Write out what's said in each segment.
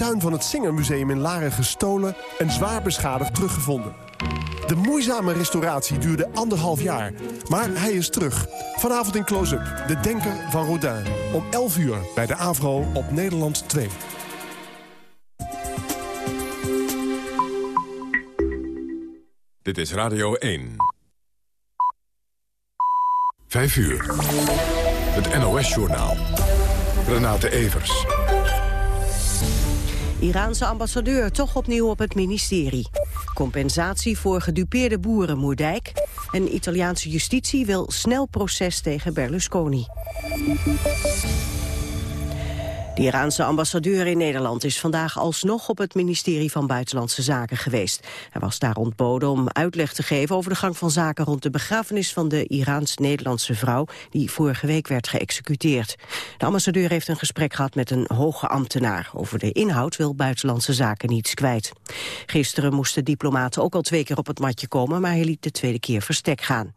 tuin van het Singermuseum in Laren gestolen en zwaar beschadigd teruggevonden. De moeizame restauratie duurde anderhalf jaar, maar hij is terug. Vanavond in Close-up, de denker van Rodin. Om 11 uur bij de AVRO op Nederland 2. Dit is Radio 1. 5 uur. Het NOS-journaal. Renate Evers. Iraanse ambassadeur toch opnieuw op het ministerie. Compensatie voor gedupeerde boeren Moerdijk. En Italiaanse justitie wil snel proces tegen Berlusconi. De Iraanse ambassadeur in Nederland is vandaag alsnog op het ministerie van Buitenlandse Zaken geweest. Hij was daar ontboden om uitleg te geven over de gang van zaken rond de begrafenis van de Iraans-Nederlandse vrouw die vorige week werd geëxecuteerd. De ambassadeur heeft een gesprek gehad met een hoge ambtenaar. Over de inhoud wil Buitenlandse Zaken niets kwijt. Gisteren moesten diplomaten ook al twee keer op het matje komen, maar hij liet de tweede keer verstek gaan.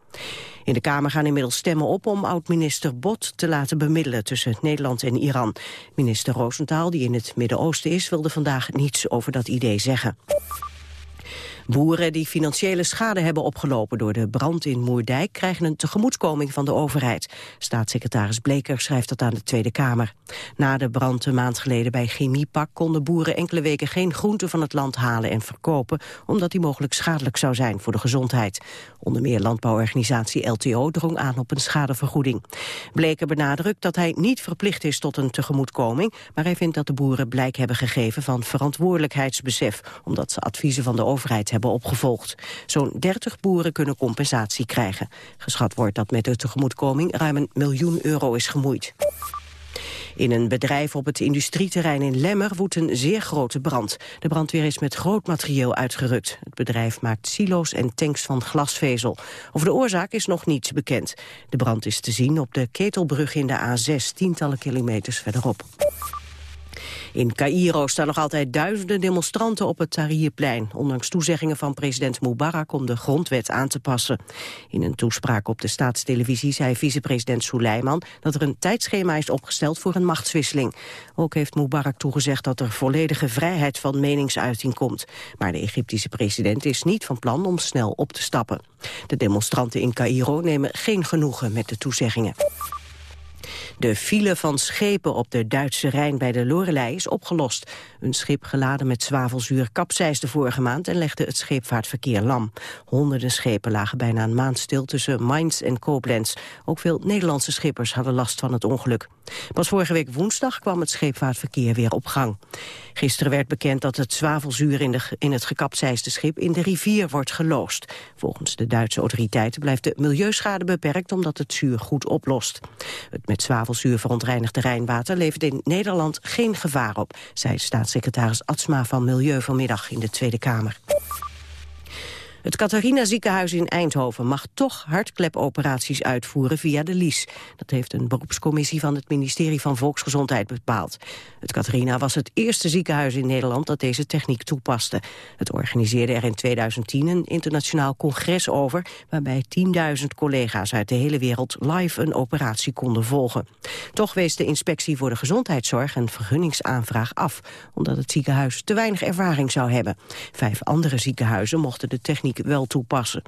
In de Kamer gaan inmiddels stemmen op om oud-minister Bot te laten bemiddelen tussen Nederland en Iran. Minister Roosentaal, die in het Midden-Oosten is, wilde vandaag niets over dat idee zeggen. Boeren die financiële schade hebben opgelopen door de brand in Moerdijk krijgen een tegemoetkoming van de overheid. Staatssecretaris Bleker schrijft dat aan de Tweede Kamer. Na de brand een maand geleden bij Chemiepak konden boeren enkele weken geen groenten van het land halen en verkopen, omdat die mogelijk schadelijk zou zijn voor de gezondheid. Onder meer landbouworganisatie LTO drong aan op een schadevergoeding. Bleker benadrukt dat hij niet verplicht is tot een tegemoetkoming, maar hij vindt dat de boeren blijk hebben gegeven van verantwoordelijkheidsbesef, omdat ze adviezen van de overheid hebben hebben opgevolgd. Zo'n 30 boeren kunnen compensatie krijgen. Geschat wordt dat met de tegemoetkoming ruim een miljoen euro is gemoeid. In een bedrijf op het industrieterrein in Lemmer woedt een zeer grote brand. De brandweer is met groot materieel uitgerukt. Het bedrijf maakt silo's en tanks van glasvezel. Over de oorzaak is nog niets bekend. De brand is te zien op de Ketelbrug in de A6, tientallen kilometers verderop. In Cairo staan nog altijd duizenden demonstranten op het Tahrirplein... ondanks toezeggingen van president Mubarak om de grondwet aan te passen. In een toespraak op de staatstelevisie zei vicepresident Suleiman... dat er een tijdschema is opgesteld voor een machtswisseling. Ook heeft Mubarak toegezegd dat er volledige vrijheid van meningsuiting komt. Maar de Egyptische president is niet van plan om snel op te stappen. De demonstranten in Cairo nemen geen genoegen met de toezeggingen. De file van schepen op de Duitse Rijn bij de Lorelei is opgelost. Een schip geladen met zwavelzuur kapseisde vorige maand... en legde het scheepvaartverkeer lam. Honderden schepen lagen bijna een maand stil tussen Mainz en Koblenz. Ook veel Nederlandse schippers hadden last van het ongeluk. Pas vorige week woensdag kwam het scheepvaartverkeer weer op gang. Gisteren werd bekend dat het zwavelzuur in, de, in het gekapseisde schip in de rivier wordt geloosd. Volgens de Duitse autoriteiten blijft de milieuschade beperkt omdat het zuur goed oplost. Het met zwavelzuur verontreinigde Rijnwater levert in Nederland geen gevaar op, zei staatssecretaris Atsma van Milieu vanmiddag in de Tweede Kamer. Het Catharina ziekenhuis in Eindhoven mag toch hartklepoperaties uitvoeren via de Lies. Dat heeft een beroepscommissie van het ministerie van Volksgezondheid bepaald. Het Catharina was het eerste ziekenhuis in Nederland dat deze techniek toepaste. Het organiseerde er in 2010 een internationaal congres over... waarbij 10.000 collega's uit de hele wereld live een operatie konden volgen. Toch wees de inspectie voor de gezondheidszorg een vergunningsaanvraag af... omdat het ziekenhuis te weinig ervaring zou hebben. Vijf andere ziekenhuizen mochten de techniek wel toepassen.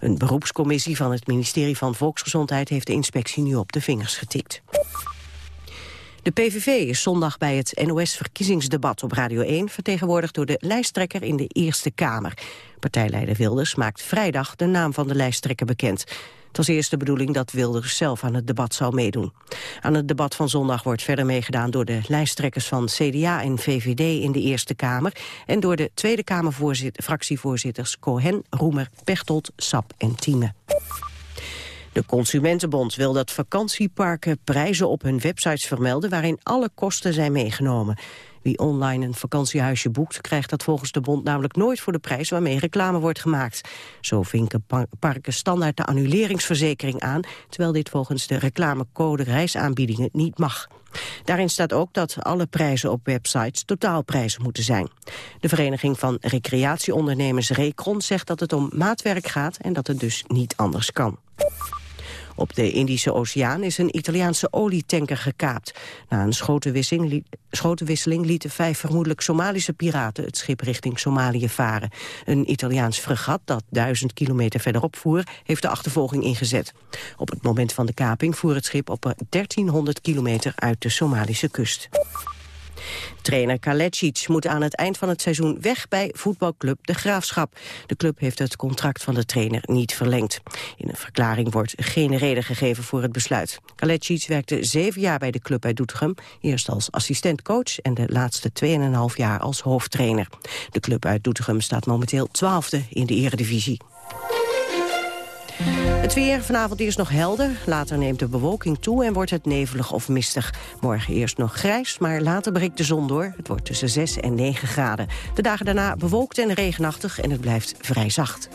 Een beroepscommissie van het ministerie van Volksgezondheid heeft de inspectie nu op de vingers getikt. De PVV is zondag bij het NOS-verkiezingsdebat op Radio 1... vertegenwoordigd door de lijsttrekker in de Eerste Kamer. Partijleider Wilders maakt vrijdag de naam van de lijsttrekker bekend. Het was eerst de bedoeling dat Wilders zelf aan het debat zou meedoen. Aan het debat van zondag wordt verder meegedaan door de lijsttrekkers van CDA en VVD in de Eerste Kamer en door de Tweede Kamerfractievoorzitters Cohen, Roemer, Pechtold, Sap en Thieme. De Consumentenbond wil dat vakantieparken prijzen op hun websites vermelden waarin alle kosten zijn meegenomen. Wie online een vakantiehuisje boekt, krijgt dat volgens de bond namelijk nooit voor de prijs waarmee reclame wordt gemaakt. Zo vinken parken standaard de annuleringsverzekering aan, terwijl dit volgens de reclamecode reisaanbiedingen niet mag. Daarin staat ook dat alle prijzen op websites totaalprijzen moeten zijn. De Vereniging van Recreatieondernemers Recron zegt dat het om maatwerk gaat en dat het dus niet anders kan. Op de Indische Oceaan is een Italiaanse olietanker gekaapt. Na een schotenwisseling, lieten vijf vermoedelijk Somalische piraten het schip richting Somalië varen. Een Italiaans fregat dat duizend kilometer verderop voer, heeft de achtervolging ingezet. Op het moment van de kaping voer het schip op 1300 kilometer uit de Somalische kust. Trainer Kalecic moet aan het eind van het seizoen weg bij voetbalclub De Graafschap. De club heeft het contract van de trainer niet verlengd. In een verklaring wordt geen reden gegeven voor het besluit. Kalecic werkte zeven jaar bij de club uit Doetinchem. Eerst als assistentcoach en de laatste 2,5 jaar als hoofdtrainer. De club uit Doetinchem staat momenteel twaalfde in de eredivisie. Het weer vanavond eerst nog helder. Later neemt de bewolking toe en wordt het nevelig of mistig. Morgen eerst nog grijs, maar later breekt de zon door. Het wordt tussen 6 en 9 graden. De dagen daarna bewolkt en regenachtig en het blijft vrij zacht.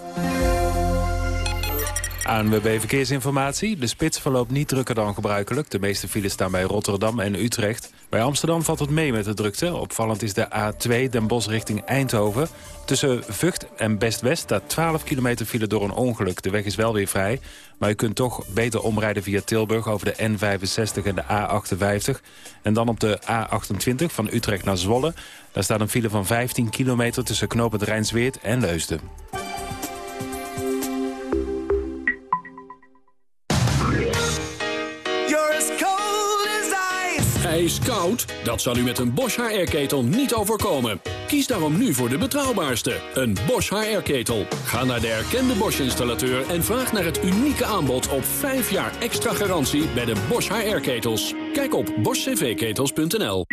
ANWB Verkeersinformatie. De spits verloopt niet drukker dan gebruikelijk. De meeste files staan bij Rotterdam en Utrecht. Bij Amsterdam valt het mee met de drukte. Opvallend is de A2 Den Bosch richting Eindhoven. Tussen Vught en Best-West staat 12 kilometer file door een ongeluk. De weg is wel weer vrij, maar u kunt toch beter omrijden via Tilburg... over de N65 en de A58. En dan op de A28 van Utrecht naar Zwolle. Daar staat een file van 15 kilometer tussen knooppunt Rijnsweert en Leusden. Is koud? Dat zal u met een Bosch HR-ketel niet overkomen. Kies daarom nu voor de betrouwbaarste, een Bosch HR-ketel. Ga naar de erkende Bosch-installateur en vraag naar het unieke aanbod op 5 jaar extra garantie bij de Bosch HR-ketels. Kijk op boschcvketels.nl.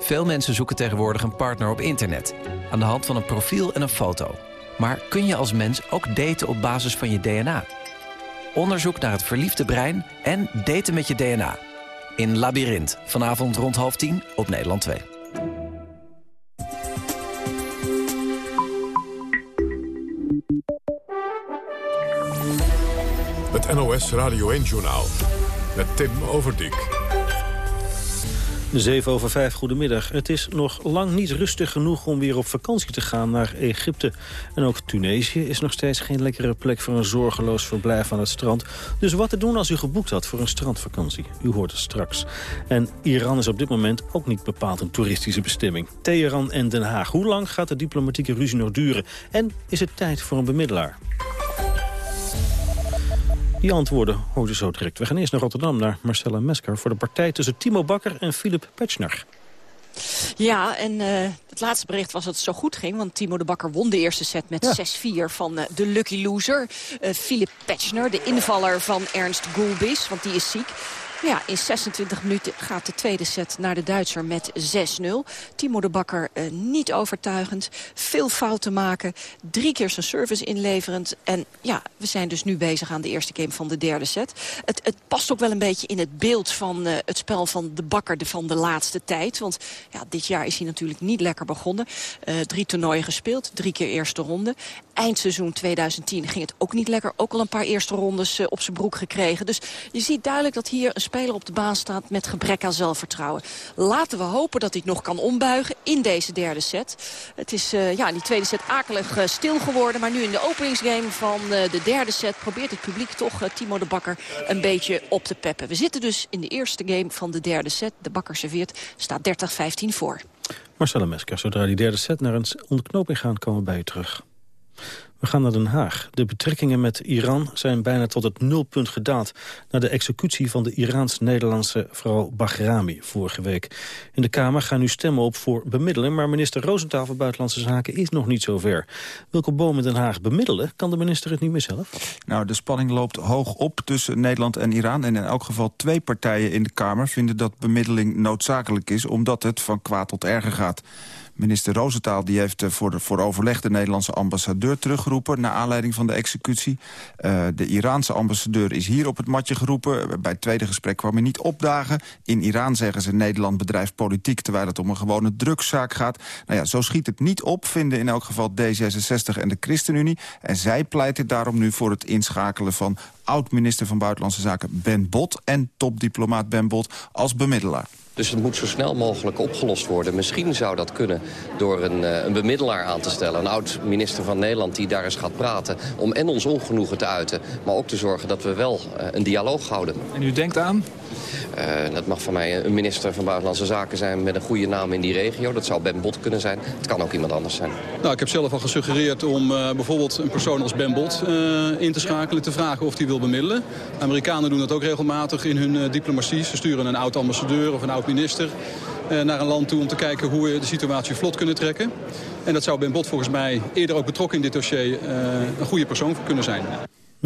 Veel mensen zoeken tegenwoordig een partner op internet. Aan de hand van een profiel en een foto. Maar kun je als mens ook daten op basis van je DNA? Onderzoek naar het verliefde brein en daten met je DNA. In Labyrinth, vanavond rond half tien op Nederland 2. Het NOS Radio 1-journaal met Tim Overdijk. 7 over 5, goedemiddag. Het is nog lang niet rustig genoeg om weer op vakantie te gaan naar Egypte. En ook Tunesië is nog steeds geen lekkere plek voor een zorgeloos verblijf aan het strand. Dus wat te doen als u geboekt had voor een strandvakantie? U hoort het straks. En Iran is op dit moment ook niet bepaald een toeristische bestemming. Teheran en Den Haag. Hoe lang gaat de diplomatieke ruzie nog duren? En is het tijd voor een bemiddelaar? Die antwoorden hoort u zo direct. We gaan eerst naar Rotterdam, naar Marcella Mesker... voor de partij tussen Timo Bakker en Philip Petschner. Ja, en uh, het laatste bericht was dat het zo goed ging. Want Timo de Bakker won de eerste set met 6-4 van uh, de lucky loser. Uh, Philip Petschner, de invaller van Ernst Gulbis, want die is ziek. Ja, in 26 minuten gaat de tweede set naar de Duitser met 6-0. Timo de Bakker uh, niet overtuigend. Veel fouten maken. Drie keer zijn service inleverend. En ja, we zijn dus nu bezig aan de eerste game van de derde set. Het, het past ook wel een beetje in het beeld van uh, het spel van de Bakker van de laatste tijd. Want ja, dit jaar is hij natuurlijk niet lekker begonnen. Uh, drie toernooien gespeeld, drie keer eerste ronde. Eindseizoen 2010 ging het ook niet lekker. Ook al een paar eerste rondes op zijn broek gekregen. Dus je ziet duidelijk dat hier een speler op de baan staat met gebrek aan zelfvertrouwen. Laten we hopen dat hij het nog kan ombuigen in deze derde set. Het is uh, ja, in die tweede set akelig uh, stil geworden. Maar nu in de openingsgame van de derde set probeert het publiek toch Timo de Bakker een beetje op te peppen. We zitten dus in de eerste game van de derde set. De Bakker serveert, staat 30-15 voor. Marcella Mesker, zodra die derde set naar een ontknoping gaan, komen we bij je terug. We gaan naar Den Haag. De betrekkingen met Iran zijn bijna tot het nulpunt gedaald... na de executie van de Iraans-Nederlandse vrouw Bahrami vorige week. In de Kamer gaan nu stemmen op voor bemiddelen... maar minister Roosentaal van Buitenlandse Zaken is nog niet zover. Welke Boom in Den Haag bemiddelen? Kan de minister het niet meer zelf? Nou, de spanning loopt hoog op tussen Nederland en Iran... en in elk geval twee partijen in de Kamer vinden dat bemiddeling noodzakelijk is... omdat het van kwaad tot erger gaat. Minister Roosentaal die heeft eh, voor, de, overleg de Nederlandse ambassadeur teruggeroepen... naar aanleiding van de executie. Uh, de Iraanse ambassadeur is hier op het matje geroepen. Bij het tweede gesprek kwam hij niet opdagen. In Iran zeggen ze Nederland bedrijft politiek... terwijl het om een gewone drugszaak gaat. Nou ja, zo schiet het niet op, vinden in elk geval D66 en de ChristenUnie. En zij pleiten daarom nu voor het inschakelen van oud-minister van Buitenlandse Zaken Ben Bot... en topdiplomaat Ben Bot als bemiddelaar. Dus het moet zo snel mogelijk opgelost worden. Misschien zou dat kunnen door een, eh, een bemiddelaar aan te stellen. Een oud-minister van Nederland die daar eens gaat praten... om en ons ongenoegen te uiten, maar ook te zorgen dat we wel uh, een dialoog houden. En u denkt aan? Uh, dat mag van mij een minister van Buitenlandse Zaken zijn met een goede naam in die regio. Dat zou Ben Bot kunnen zijn. Het kan ook iemand anders zijn. Nou, ik heb zelf al gesuggereerd om uh, bijvoorbeeld een persoon als Ben Bot uh, in te schakelen. Te vragen of hij wil bemiddelen. De Amerikanen doen dat ook regelmatig in hun diplomatie. Ze sturen een oud-ambassadeur of een oud-minister naar een land toe om te kijken hoe we de situatie vlot kunnen trekken. En dat zou Ben Bot volgens mij eerder ook betrokken in dit dossier een goede persoon kunnen zijn.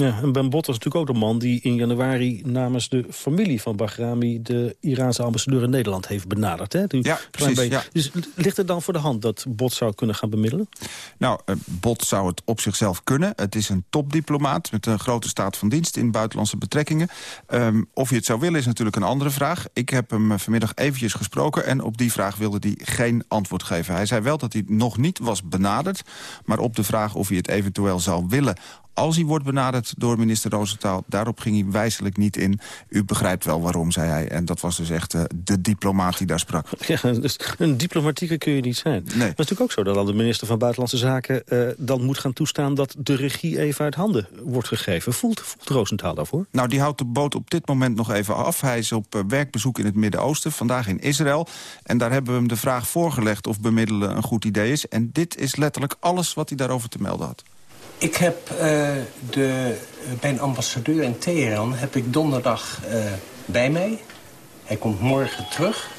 Ja, en Ben Bot is natuurlijk ook de man die in januari namens de familie van Bahrami... de Iraanse ambassadeur in Nederland heeft benaderd. Hè? ja, precies. Ja. Dus ligt het dan voor de hand dat Bot zou kunnen gaan bemiddelen? Nou, uh, Bot zou het op zichzelf kunnen. Het is een topdiplomaat met een grote staat van dienst in buitenlandse betrekkingen. Um, of hij het zou willen is natuurlijk een andere vraag. Ik heb hem vanmiddag eventjes gesproken en op die vraag wilde hij geen antwoord geven. Hij zei wel dat hij nog niet was benaderd, maar op de vraag of hij het eventueel zou willen als hij wordt benaderd door minister Roosentaal... daarop ging hij wijselijk niet in. U begrijpt wel waarom, zei hij. En dat was dus echt uh, de diplomaat die daar sprak. Ja, dus een diplomatieke kun je niet zijn. Nee. Maar het is natuurlijk ook zo dat al de minister van Buitenlandse Zaken... Uh, dan moet gaan toestaan dat de regie even uit handen wordt gegeven. Voelt, voelt Roosentaal daarvoor? Nou, die houdt de boot op dit moment nog even af. Hij is op uh, werkbezoek in het Midden-Oosten, vandaag in Israël. En daar hebben we hem de vraag voorgelegd of bemiddelen een goed idee is. En dit is letterlijk alles wat hij daarover te melden had. Ik heb uh, de, mijn ambassadeur in Teheran heb ik donderdag uh, bij mij. Hij komt morgen terug.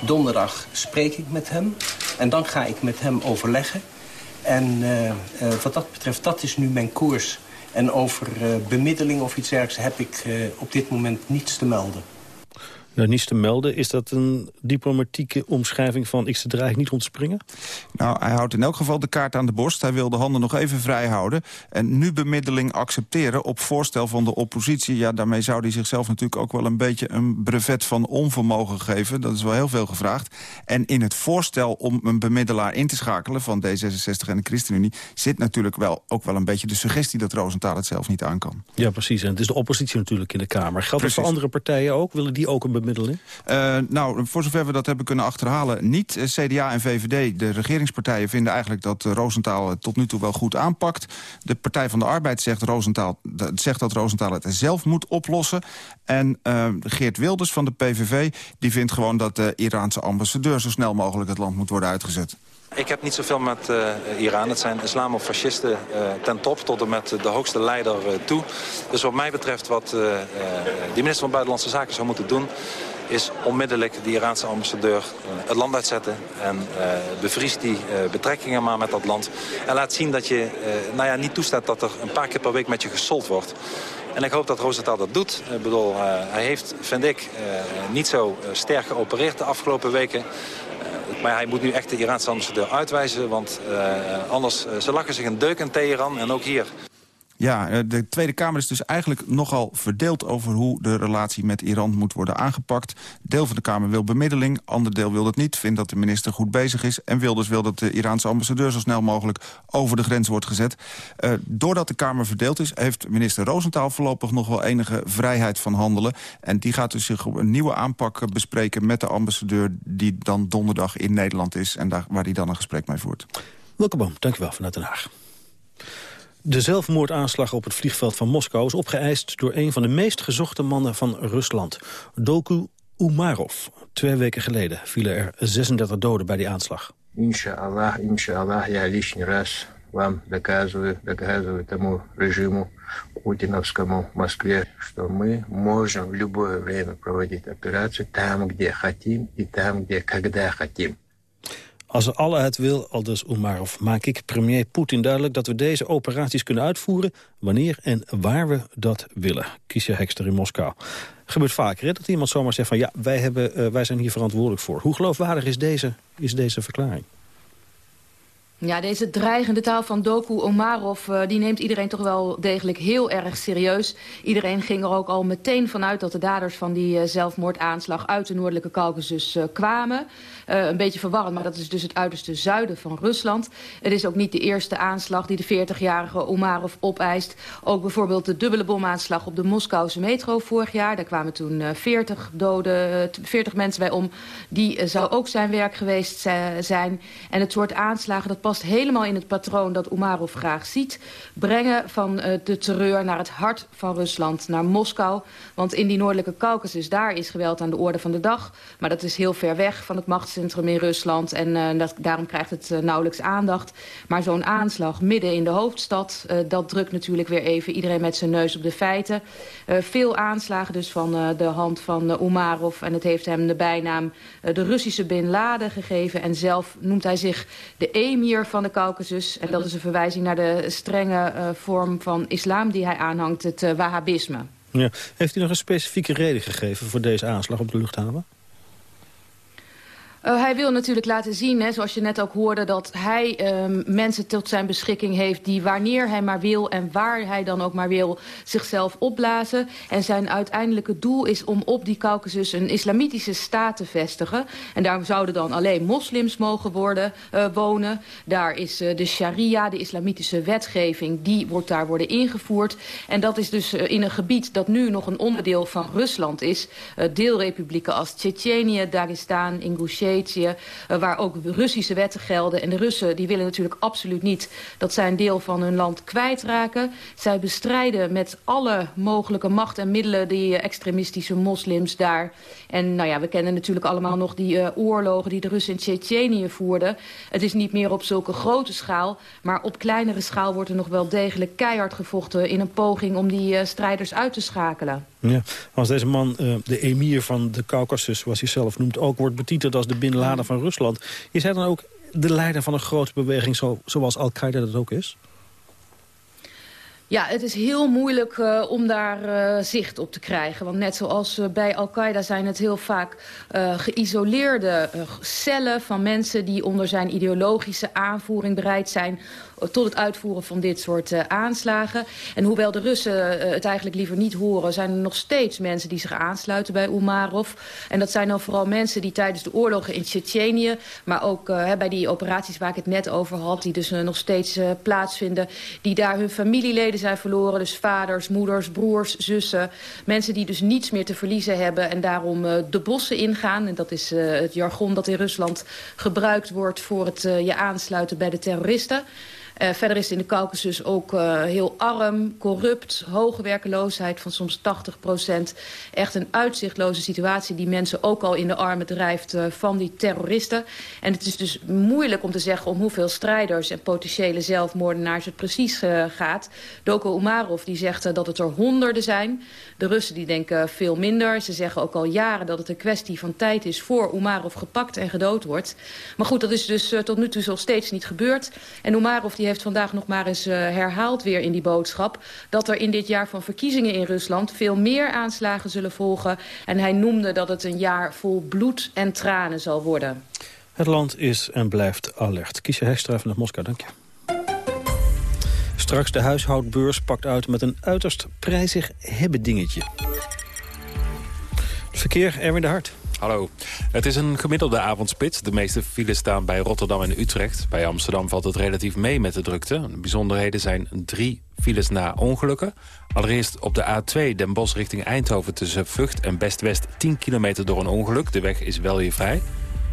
Donderdag spreek ik met hem. En dan ga ik met hem overleggen. En uh, wat dat betreft, dat is nu mijn koers. En over bemiddeling of iets dergelijks heb ik op dit moment niets te melden. Nou, niets te melden. Is dat een diplomatieke omschrijving van ik er eigenlijk niet ontspringen? Nou, hij houdt in elk geval de kaart aan de borst. Hij wil de handen nog even vrij houden. En nu bemiddeling accepteren op voorstel van de oppositie. Ja, daarmee zou hij zichzelf natuurlijk ook wel een beetje een brevet van onvermogen geven. Dat is wel heel veel gevraagd. En in het voorstel om een bemiddelaar in te schakelen van D66 en de ChristenUnie... zit natuurlijk wel ook wel een beetje de suggestie dat Roosentaal het zelf niet aan kan. Ja, precies. En het is de oppositie natuurlijk in de Kamer. Geldt dat voor andere partijen ook? Willen die ook een Uh, nou, voor zover we dat hebben kunnen achterhalen, niet. Eh, CDA en VVD, de regeringspartijen, vinden eigenlijk dat uh, Roosentaal het tot nu toe wel goed aanpakt. De Partij van de Arbeid zegt, zegt dat Roosentaal het zelf moet oplossen. En Geert Wilders van de PVV, die vindt gewoon dat de Iraanse ambassadeur zo snel mogelijk het land moet worden uitgezet. Ik heb niet zoveel met uh, Iran. Het zijn islamofascisten uh, ten top tot en met de hoogste leider uh, toe. Dus wat mij betreft wat de minister van Buitenlandse Zaken zou moeten doen is onmiddellijk de Iraanse ambassadeur het land uitzetten. En bevries die betrekkingen maar met dat land. En laat zien dat je nou ja, niet toestaat dat er een paar keer per week met je gesold wordt. En ik hoop dat Rosenthal dat doet. Ik bedoel, hij heeft, vind ik, niet zo sterk geopereerd de afgelopen weken. Maar hij moet nu echt de Iraanse ambassadeur uitwijzen. Want anders, ze lachen zich een deuk in Teheran en ook hier. Ja, eh, de Tweede Kamer is dus eigenlijk nogal verdeeld over hoe de relatie met Iran moet worden aangepakt. Deel van de Kamer wil bemiddeling, ander deel wil dat niet. Vindt dat de minister goed bezig is. En wil dus wil dat de Iraanse ambassadeur zo snel mogelijk over de grens wordt gezet. Uh, doordat de Kamer verdeeld is, heeft minister Roosentaal voorlopig nog wel enige vrijheid van handelen. En die gaat dus zich op een nieuwe aanpak bespreken met de ambassadeur die dan donderdag in Nederland is. En daar, waar hij dan een gesprek mee voert. Welkom, dankjewel vanuit Den Haag. De zelfmoordaanslag op het vliegveld van Moskou is opgeëist door een van de meest gezochte mannen van Rusland, Doku Umarov. Twee weken geleden vielen er 36 doden bij die aanslag. Inshallah, inshallah, ja, лишний раз вам доказываю, доказываю тому режиму путиновскому в Москве, что мы можем в любое время проводить операцию там, где хотим и там, где когда хотим. Als Allah het wil, aldus Umarov, maak ik premier Poetin duidelijk... dat we deze operaties kunnen uitvoeren wanneer en waar we dat willen. Kiesje Hekster in Moskou. Gebeurt vaker, dat iemand zomaar zegt van... ja, wij, hebben, uh, wij zijn hier verantwoordelijk voor. Hoe geloofwaardig is deze, is deze verklaring? Ja, deze dreigende taal van Doku Omarov... Uh, die neemt iedereen toch wel degelijk heel erg serieus. Iedereen ging er ook al meteen vanuit dat de daders van die uh, zelfmoordaanslag... uit de noordelijke Caucasus uh, kwamen. een beetje verwarrend, maar dat is dus het uiterste zuiden van Rusland. Het is ook niet de eerste aanslag die de 40-jarige Omarov opeist. Ook bijvoorbeeld de dubbele bomaanslag op de Moskouse metro vorig jaar. Daar kwamen toen 40 doden, 40 mensen bij om. Die zou ook zijn werk geweest zijn. En het soort aanslagen... dat past helemaal in het patroon dat Umarov graag ziet. Brengen van uh, de terreur naar het hart van Rusland, naar Moskou. Want in die noordelijke Caucasus, daar is geweld aan de orde van de dag. Maar dat is heel ver weg van het machtscentrum in Rusland. En uh, dat, daarom krijgt het uh, nauwelijks aandacht. Maar zo'n aanslag midden in de hoofdstad... dat drukt natuurlijk weer even iedereen met zijn neus op de feiten. veel aanslagen dus van de hand van Umarov. En het heeft hem de bijnaam de Russische Bin Laden gegeven. En zelf noemt hij zich de emir van de Caucasus. En dat is een verwijzing naar de strenge uh, vorm van islam die hij aanhangt, het uh, wahhabisme. Ja. Heeft u nog een specifieke reden gegeven voor deze aanslag op de luchthaven? Uh, hij wil natuurlijk laten zien, hè, zoals je net ook hoorde... dat hij uh, mensen tot zijn beschikking heeft die wanneer hij maar wil... en waar hij dan ook maar wil zichzelf opblazen. En zijn uiteindelijke doel is om op die Caucasus een islamitische staat te vestigen. En daar zouden dan alleen moslims mogen worden, uh, wonen. Daar is uh, de sharia, de islamitische wetgeving, die wordt daar worden ingevoerd. En dat is dus in een gebied dat nu nog een onderdeel van Rusland is. Deelrepublieken als Tsjetsjenië, Dagestan, Ingushetia uh, waar ook Russische wetten gelden. En de Russen die willen natuurlijk absoluut niet dat zij een deel van hun land kwijtraken. Zij bestrijden met alle mogelijke macht en middelen die uh, extremistische moslims daar. En nou ja, we kennen natuurlijk allemaal nog die uh, oorlogen die de Russen in Tsjetsjenië voerden. Het is niet meer op zulke grote schaal, maar op kleinere schaal wordt er nog wel degelijk keihard gevochten in een poging om die strijders uit te schakelen. Ja, als deze man uh, de emir van de Caucasus, zoals hij zelf noemt... ook wordt betiteld als de Bin van Rusland... is hij dan ook de leider van een grote beweging zo, zoals Al-Qaeda dat ook is? Ja, het is heel moeilijk uh, om daar uh, zicht op te krijgen. Want net zoals uh, bij Al-Qaeda zijn het heel vaak geïsoleerde cellen van mensen... die onder zijn ideologische aanvoering bereid zijn tot het uitvoeren van dit soort aanslagen. En hoewel de Russen het eigenlijk liever niet horen... zijn er nog steeds mensen die zich aansluiten bij Umarov. En dat zijn dan vooral mensen die tijdens de oorlogen in Tsjetsjenië... maar ook bij die operaties waar ik het net over had... die dus nog steeds plaatsvinden... die daar hun familieleden zijn verloren. Dus vaders, moeders, broers, zussen. Mensen die dus niets meer te verliezen hebben... en daarom de bossen ingaan. En dat is het jargon dat in Rusland gebruikt wordt... voor het je aansluiten bij de terroristen. Uh, verder is het in de Caucasus ook uh, heel arm, corrupt, hoge werkeloosheid van soms 80 procent. Echt een uitzichtloze situatie die mensen ook al in de armen drijft uh, van die terroristen. En het is dus moeilijk om te zeggen om hoeveel strijders en potentiële zelfmoordenaars het precies gaat. Doko Umarov die zegt dat het er honderden zijn. De Russen die denken veel minder. Ze zeggen ook al jaren dat het een kwestie van tijd is voor Umarov gepakt en gedood wordt. Maar goed, dat is dus tot nu toe nog steeds niet gebeurd. En Umarov die heeft vandaag nog maar eens uh, herhaald weer in die boodschap... dat er in dit jaar van verkiezingen in Rusland veel meer aanslagen zullen volgen. En hij noemde dat het een jaar vol bloed en tranen zal worden. Het land is en blijft alert. Kiesje Hestra vanuit Moskou, dank je. Straks de huishoudbeurs pakt uit met een uiterst prijzig hebben dingetje. Verkeer, Erwin de Hart. Hallo. Het is een gemiddelde avondspits. De meeste files staan bij Rotterdam en Utrecht. Bij Amsterdam valt het relatief mee met de drukte. De bijzonderheden zijn drie files na ongelukken. Allereerst op de A2 Den Bosch richting Eindhoven tussen Vught en Best-West 10 kilometer door een ongeluk. De weg is wel weer vrij.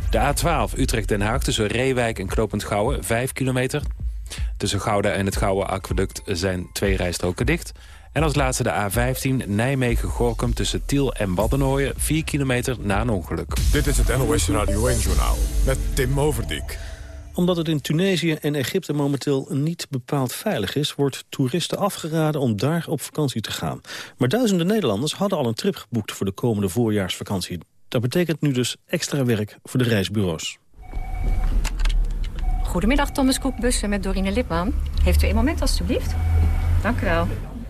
De A12 Utrecht-Den Haag tussen Reewijk en Knopend Gouwen 5 kilometer. Tussen Gouda en het Gouwen Aqueduct zijn twee rijstroken dicht. En als laatste de A15 Nijmegen-Gorkum tussen Tiel en Waddenooien... 4 kilometer na een ongeluk. Dit is het NOS Radio 1-journaal met Tim Overdijk omdat het in Tunesië en Egypte momenteel niet bepaald veilig is... wordt toeristen afgeraden om daar op vakantie te gaan. Maar duizenden Nederlanders hadden al een trip geboekt... voor de komende voorjaarsvakantie. Dat betekent nu dus extra werk voor de reisbureaus. Goedemiddag, Thomas Cook Bussen met Dorine Lipman. Heeft u een moment, alstublieft? Dank u wel.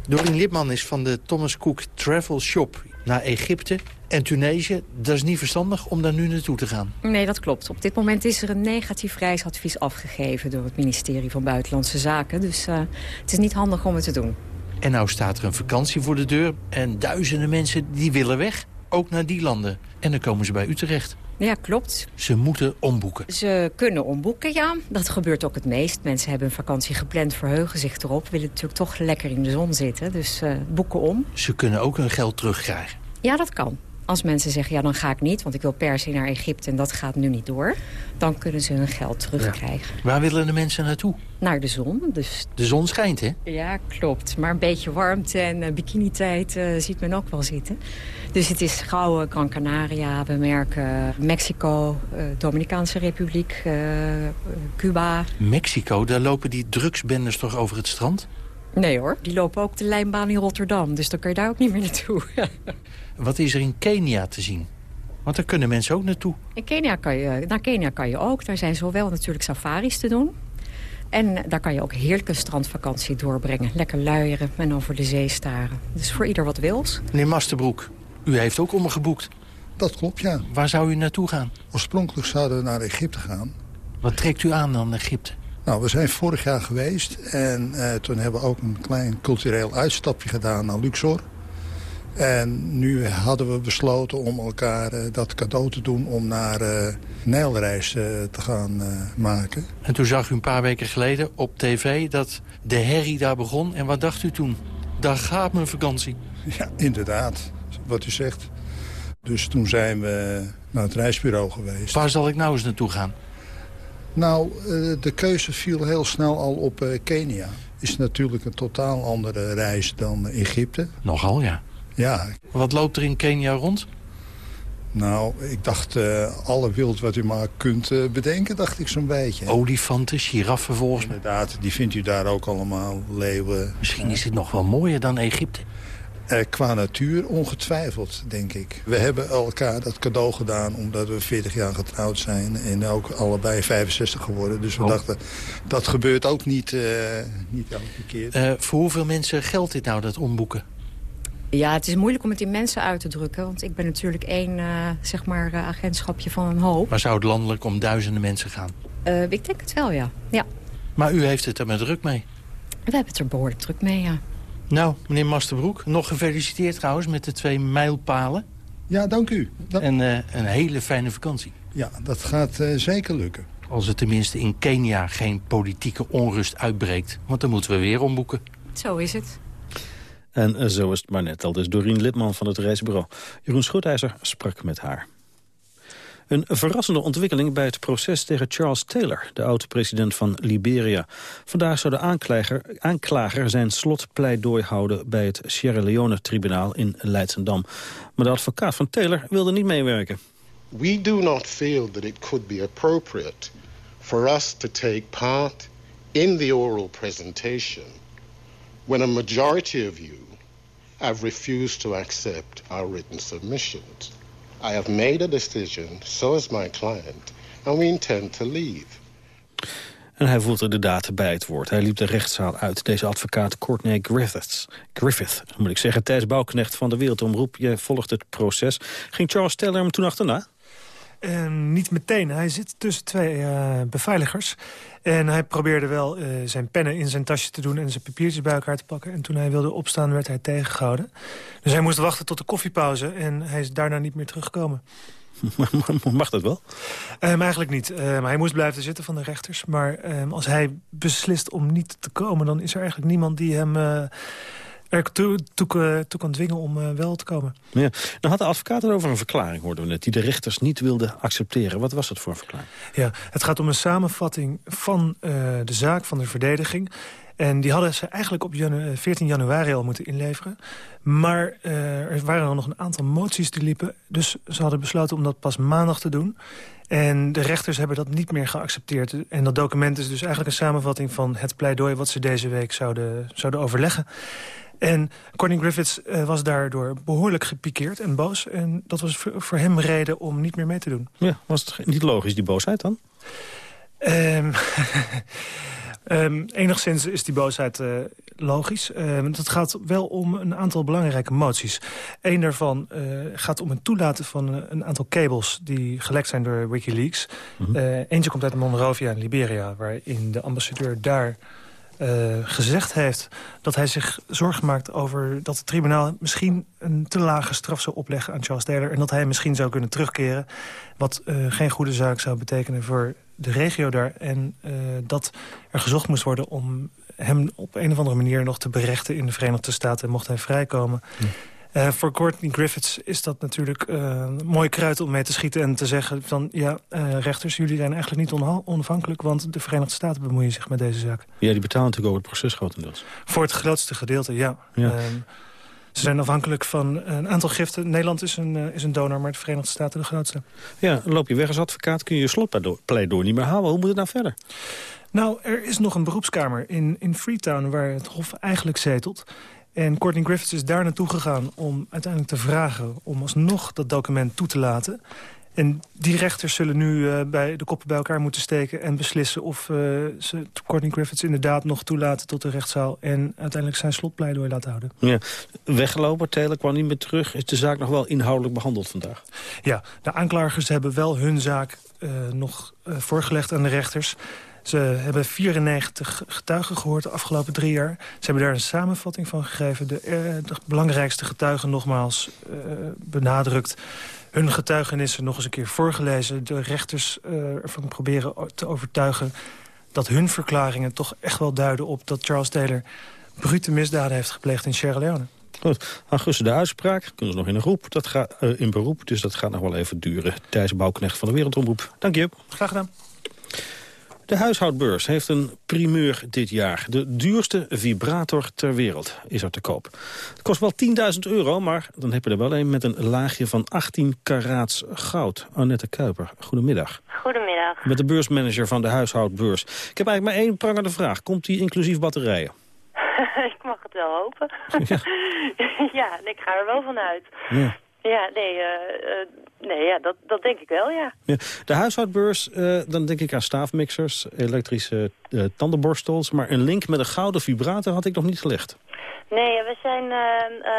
Dorien Lipman is van de Thomas Cook Travel Shop. naar Egypte en Tunesië. Dat is niet verstandig om daar nu naartoe te gaan. Nee, dat klopt. Op dit moment is er een negatief reisadvies afgegeven... door het ministerie van Buitenlandse Zaken. Dus uh, het is niet handig om het te doen. En nou staat er een vakantie voor de deur... en duizenden mensen die willen weg, ook naar die landen. En dan komen ze bij u terecht. Ja, klopt. Ze moeten omboeken. Ze kunnen omboeken, ja. Dat gebeurt ook het meest. Mensen hebben een vakantie gepland, verheugen zich erop. Willen natuurlijk toch lekker in de zon zitten. Dus uh, boeken om. Ze kunnen ook hun geld terugkrijgen. Ja, dat kan. Als mensen zeggen, ja, dan ga ik niet, want ik wil per se naar Egypte... en dat gaat nu niet door, dan kunnen ze hun geld terugkrijgen. Waar willen de mensen naartoe? Naar de zon. Dus... De zon schijnt, hè? Ja, klopt. Maar een beetje warmte en uh, bikinitijd uh, ziet men ook wel zitten. Dus het is uh, Gran Canaria, we merken Mexico, Dominicaanse Republiek, Cuba. Mexico, daar lopen die drugsbenders toch over het strand? Nee hoor, die lopen ook de lijnbaan in Rotterdam. Dus dan kan je daar ook niet meer naartoe. Wat is er in Kenia te zien? Want daar kunnen mensen ook naartoe. In Kenia kan je, naar Kenia kan je ook. Daar zijn zowel natuurlijk safaris te doen. En daar kan je ook heerlijke strandvakantie doorbrengen. Lekker luieren en over de zee staren. Dus voor ieder wat wils. Meneer Masterbroek, u heeft ook omgeboekt. Dat klopt, ja. Waar zou u naartoe gaan? Oorspronkelijk zouden we naar Egypte gaan. Wat trekt u aan dan Egypte? Nou, we zijn vorig jaar geweest en uh, toen hebben we ook een klein cultureel uitstapje gedaan naar Luxor. En nu hadden we besloten om elkaar uh, dat cadeau te doen om naar uh, Nijlreis te gaan maken. En toen zag u een paar weken geleden op tv dat de herrie daar begon. En wat dacht u toen? Daar gaat mijn vakantie. Ja, inderdaad, wat u zegt. Dus toen zijn we naar het reisbureau geweest. Waar zal ik nou eens naartoe gaan? Nou, de keuze viel heel snel al op Kenia. Is natuurlijk een totaal andere reis dan Egypte. Nogal, ja. Ja. Wat loopt er in Kenia rond? Nou, ik dacht uh, alle wild wat u maar kunt uh, bedenken, dacht ik zo'n beetje. Olifanten, giraffen volgens mij. Inderdaad, die vindt u daar ook allemaal, leeuwen. Misschien is het nog wel mooier dan Egypte. Uh, qua natuur ongetwijfeld, denk ik. We hebben elkaar dat cadeau gedaan omdat we 40 jaar getrouwd zijn... en ook allebei 65 geworden. Dus we oh. dachten, dat gebeurt ook niet, niet elke keer. voor hoeveel mensen geldt dit nou, dat omboeken? Ja, het is moeilijk om het in mensen uit te drukken. Want ik ben natuurlijk één uh, zeg maar, uh, agentschapje van een hoop. Maar zou het landelijk om duizenden mensen gaan? Uh, ik denk het wel, ja. ja. Maar u heeft het er met druk mee? We hebben het er behoorlijk druk mee, ja. Nou, meneer Masterbroek, nog gefeliciteerd trouwens met de twee mijlpalen. Ja, dank u. Dat... En een hele fijne vakantie. Ja, dat gaat zeker lukken. Als er tenminste in Kenia geen politieke onrust uitbreekt. Want dan moeten we weer omboeken. Zo is het. En zo is het maar net al. Dus Doreen Litman van het reisbureau. Jeroen Schutijzer sprak met haar. Een verrassende ontwikkeling bij het proces tegen Charles Taylor... de oud-president van Liberia. Vandaag zou de aanklager, aanklager zijn slotpleidooi houden... bij het Sierra Leone-tribunaal in Leidsendam. Maar de advocaat van Taylor wilde niet meewerken. We do not feel that it could be appropriate... for us to take part in the oral presentation... when a majority of you have refused to accept our written submissions. I have made a decision, so has my client, and we intend to leave. En hij voert inderdaad bij het woord. Hij liep de rechtszaal uit. Deze advocaat Courtney Griffiths, Griffith, moet ik zeggen. Thijs Bouwknecht van de Wereldomroep. Je volgt het proces. Ging Charles Taylor hem toen achterna? Uh, niet meteen. Hij zit tussen twee uh, beveiligers. En hij probeerde wel uh, zijn pennen in zijn tasje te doen... en zijn papiertjes bij elkaar te pakken. En toen hij wilde opstaan, werd hij tegengehouden. Dus hij moest wachten tot de koffiepauze. En hij is daarna niet meer teruggekomen. Mag dat wel? Um, eigenlijk niet. Um, hij moest blijven zitten van de rechters. Maar um, als hij beslist om niet te komen... dan is er eigenlijk niemand die hem er toe, toe, toe, kan dwingen om uh, wel te komen. Ja. Dan had de advocaat erover een verklaring, hoorden we net... die de rechters niet wilden accepteren. Wat was dat voor een verklaring? Ja, het gaat om een samenvatting van uh, de zaak van de verdediging... En die hadden ze eigenlijk op janu 14 januari al moeten inleveren. Maar uh, er waren al nog een aantal moties die liepen. Dus ze hadden besloten om dat pas maandag te doen. En de rechters hebben dat niet meer geaccepteerd. En dat document is dus eigenlijk een samenvatting van het pleidooi... wat ze deze week zouden, zouden overleggen. En Corny Griffiths uh, was daardoor behoorlijk gepikeerd en boos. En dat was voor hem reden om niet meer mee te doen. Ja, was het niet logisch, die boosheid dan? Um, Um, enigszins is die boosheid uh, logisch. Uh, het gaat wel om een aantal belangrijke moties. Eén daarvan uh, gaat om het toelaten van een aantal cables... die gelekt zijn door Wikileaks. Mm -hmm. eentje komt uit Monrovia in Liberia... waarin de ambassadeur daar gezegd heeft... dat hij zich zorgen maakt over dat het tribunaal... misschien een te lage straf zou opleggen aan Charles Taylor... en dat hij misschien zou kunnen terugkeren... wat geen goede zaak zou betekenen voor de regio daar. En uh, dat er gezocht moest worden om hem op een of andere manier nog te berechten in de Verenigde Staten. Mocht hij vrijkomen. Ja. Uh, voor Courtney Griffiths is dat natuurlijk uh, mooi kruid om mee te schieten... en te zeggen van, ja, uh, rechters, jullie zijn eigenlijk niet onafhankelijk... want de Verenigde Staten bemoeien zich met deze zaak. Ja, die betalen natuurlijk ook het proces grotendeels. Voor het grootste gedeelte, ja. ja. Ze zijn afhankelijk van een aantal giften. Nederland is een, is een donor, maar de Verenigde Staten de grootste. Ja, loop je weg als advocaat, kun je je slotpleidooi niet meer halen. Hoe moet het nou verder? Nou, er is nog een beroepskamer in, in Freetown waar het Hof eigenlijk zetelt. En Courtney Griffiths is daar naartoe gegaan om uiteindelijk te vragen... om alsnog dat document toe te laten. En die rechters zullen nu uh, bij de koppen bij elkaar moeten steken... en beslissen of uh, ze Courtney Griffiths inderdaad nog toelaten tot de rechtszaal... en uiteindelijk zijn slotpleidooi laten houden. Ja. Weggelopen, Taylor kwam niet meer terug. Is de zaak nog wel inhoudelijk behandeld vandaag? Ja, de aanklagers hebben wel hun zaak uh, nog voorgelegd aan de rechters... Ze hebben 94 getuigen gehoord de afgelopen drie jaar. Ze hebben daar een samenvatting van gegeven. De, de belangrijkste getuigen nogmaals benadrukt hun getuigenissen nog eens een keer voorgelezen. De rechters uh, ervan proberen te overtuigen dat hun verklaringen toch echt wel duiden op... dat Charles Taylor brute misdaden heeft gepleegd in Sierra Leone. Goed, augustus de uitspraak. Kunnen ze nog in een groep. Dat gaat uh, in beroep, dus dat gaat nog wel even duren. Thijs Bouwknecht van de Wereldomroep. Dank je. Graag gedaan. De huishoudbeurs heeft een primeur dit jaar. De duurste vibrator ter wereld is er te koop. Het kost wel 10.000 euro, maar dan heb je er wel een met een laagje van 18 karaats goud. Annette Kuiper, goedemiddag. Goedemiddag. Met de beursmanager van de huishoudbeurs. Ik heb eigenlijk maar één prangende vraag. Komt die inclusief batterijen? ik mag het wel hopen. Ja, ja ik ga er wel van uit. Ja. Ja, nee, uh, uh, nee ja, dat, dat denk ik wel, ja. ja de huishoudbeurs, uh, dan denk ik aan staafmixers, elektrische tandenborstels... maar een link met een gouden vibrator had ik nog niet gelegd. Nee, we zijn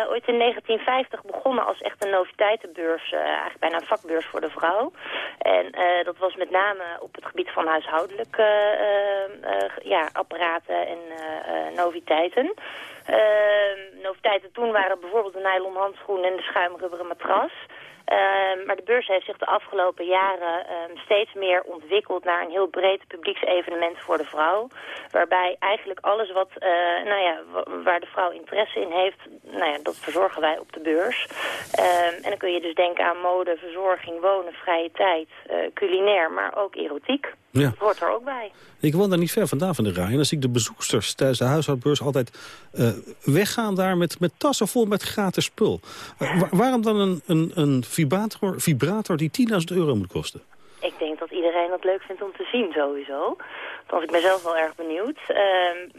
ooit in 1950 begonnen als echt een noviteitenbeurs. eigenlijk bijna een vakbeurs voor de vrouw. En dat was met name op het gebied van huishoudelijke ja, apparaten en noviteiten. Uh, noviteiten toen waren bijvoorbeeld de nylon handschoen en de schuimrubberen matras. Uh, maar de beurs heeft zich de afgelopen jaren uh, steeds meer ontwikkeld naar een heel breed publieksevenement voor de vrouw. Waarbij eigenlijk alles wat, uh, nou ja, waar de vrouw interesse in heeft, nou ja, dat verzorgen wij op de beurs. Ehm, en dan kun je dus denken aan mode, verzorging, wonen, vrije tijd, eh, culinair, maar ook erotiek. Ja. Dat hoort er ook bij. Ik woon daar niet ver vandaan van de rij. En dan zie ik de bezoeksters tijdens de huishoudbeurs altijd uh, weggaan daar met, met tassen vol met gratis spul. Waarom dan een, een, een vibrator, vibrator die 10.000 euro moet kosten? Ik denk dat iedereen dat leuk vindt om te zien sowieso. Want ik ben zelf wel erg benieuwd. Uh,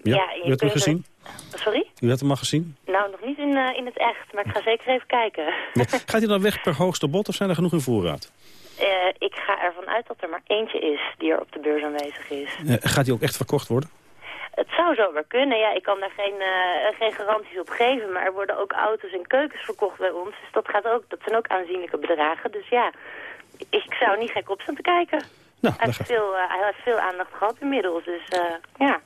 ja, ja je hebt hem gezien? Er... Sorry? U hebt hem al gezien? Nou, nog niet in, uh, in het echt, maar ik ga zeker even kijken. Gaat hij dan weg per hoogste bod of zijn er genoeg in voorraad? Uh, ik ga ervan uit dat er maar eentje is die er op de beurs aanwezig is. Uh, gaat die ook echt verkocht worden? Het zou zo weer kunnen. Ja, ik kan daar geen, uh, geen garanties op geven. Maar er worden ook auto's en keukens verkocht bij ons. Dus dat, gaat ook, dat zijn ook aanzienlijke bedragen. Dus ja, ik zou niet gek op staan te kijken. Nou, hij, heeft veel, uh, hij heeft veel aandacht gehad inmiddels. Dus uh, ja.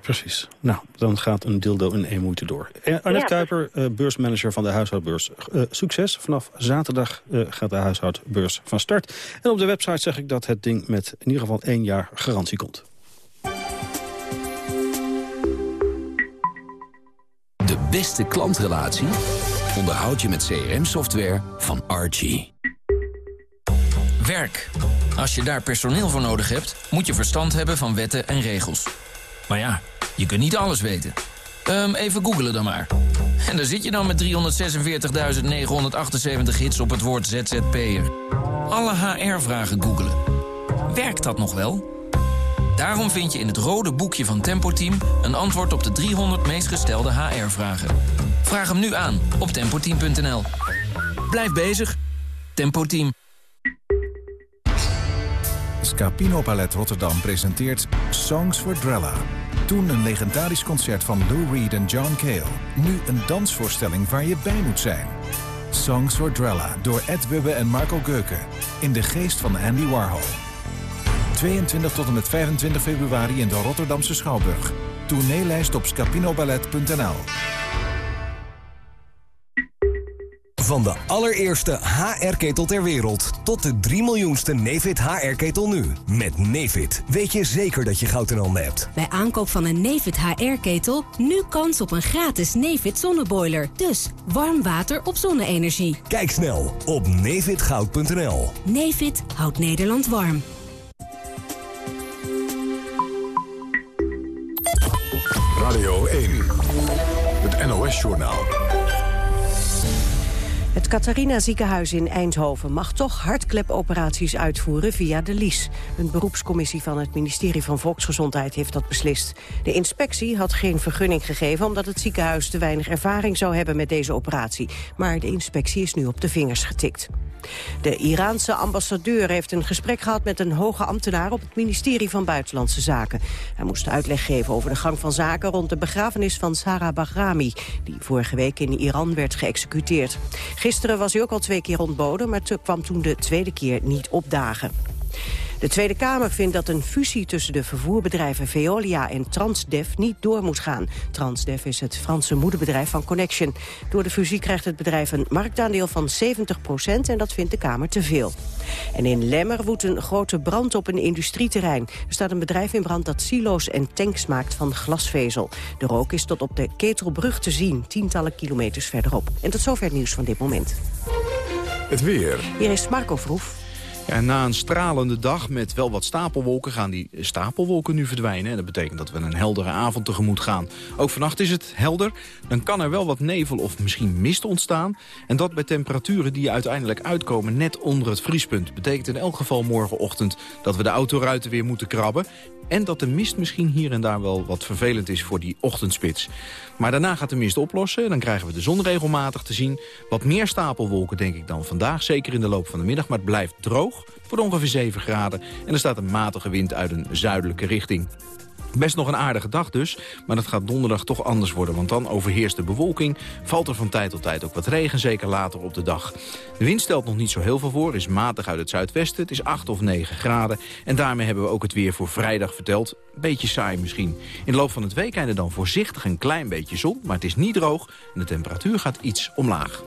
Precies. Nou, dan gaat een dildo in één moeite door. Arnett ja, Kuiper, uh, beursmanager van de huishoudbeurs. Uh, succes. Vanaf zaterdag gaat de huishoudbeurs van start. En op de website zeg ik dat het ding met in ieder geval één jaar garantie komt. Beste klantrelatie onderhoud je met CRM-software van Archie. Werk. Als je daar personeel voor nodig hebt, moet je verstand hebben van wetten en regels. Maar ja, je kunt niet alles weten. Um, even googelen dan maar. En daar zit je dan met 346.978 hits op het woord ZZP'er. Alle HR-vragen googelen. Werkt dat nog wel? Daarom vind je in het rode boekje van Tempo Team... een antwoord op de 300 meest gestelde HR-vragen. Vraag hem nu aan op tempoteam.nl. Blijf bezig. Tempo Team. Scapino Palet Rotterdam presenteert Songs for Drella. Toen een legendarisch concert van Lou Reed en John Cale. Nu een dansvoorstelling waar je bij moet zijn. Songs for Drella door Ed Wubbe en Marco Geuken. In de geest van Andy Warhol. 22 tot en met 25 februari in de Rotterdamse Schouwburg. Tourneelijst op scapinoballet.nl Van de allereerste HR-ketel ter wereld tot de 3 miljoenste Nefit HR-ketel nu. Met Nefit weet je zeker dat je goud in handen hebt. Bij aankoop van een Nefit HR-ketel nu kans op een gratis Nefit zonneboiler. Dus warm water op zonne-energie. Kijk snel op nefitgoud.nl. Nefit houdt Nederland warm. NOS-journaal. Het Catharina ziekenhuis in Eindhoven mag toch hartklepoperaties uitvoeren via de LIS. Een beroepscommissie van het ministerie van Volksgezondheid heeft dat beslist. De inspectie had geen vergunning gegeven omdat het ziekenhuis te weinig ervaring zou hebben met deze operatie. Maar de inspectie is nu op de vingers getikt. De Iraanse ambassadeur heeft een gesprek gehad met een hoge ambtenaar op het ministerie van Buitenlandse Zaken. Hij moest uitleg geven over de gang van zaken rond de begrafenis van Sarah Bahrami, die vorige week in Iran werd geëxecuteerd. Gisteren was hij ook al twee keer ontboden, maar kwam toen de tweede keer niet opdagen. De Tweede Kamer vindt dat een fusie tussen de vervoerbedrijven Veolia en Transdev niet door moet gaan. Transdev is het Franse moederbedrijf van Connection. Door de fusie krijgt het bedrijf een marktaandeel van 70 procent en dat vindt de Kamer te veel. En in Lemmer woedt een grote brand op een industrieterrein. Er staat een bedrijf in brand dat silo's en tanks maakt van glasvezel. De rook is tot op de Ketelbrug te zien, tientallen kilometers verderop. En tot zover het nieuws van dit moment. Het weer. Hier is Marco Vroef. Na een stralende dag met wel wat stapelwolken gaan die stapelwolken nu verdwijnen. En dat betekent dat we een heldere avond tegemoet gaan. Ook vannacht is het helder. Dan kan er wel wat nevel of misschien mist ontstaan. En dat bij temperaturen die uiteindelijk uitkomen net onder het vriespunt. Betekent in elk geval morgenochtend dat we de autoruiten weer moeten krabben. En dat de mist misschien hier en daar wel wat vervelend is voor die ochtendspits. Maar daarna gaat de mist oplossen. Dan krijgen we de zon regelmatig te zien. Wat meer stapelwolken denk ik dan vandaag. Zeker in de loop van de middag. Maar het blijft droog voor ongeveer 7 graden. En er staat een matige wind uit een zuidelijke richting. Best nog een aardige dag dus, maar dat gaat donderdag toch anders worden... want dan overheerst de bewolking, valt er van tijd tot tijd ook wat regen... zeker later op de dag. De wind stelt nog niet zo heel veel voor, is matig uit het zuidwesten... het is 8 of 9 graden en daarmee hebben we ook het weer voor vrijdag verteld. Beetje saai misschien. In de loop van het weekende dan voorzichtig een klein beetje zon... maar het is niet droog en de temperatuur gaat iets omlaag.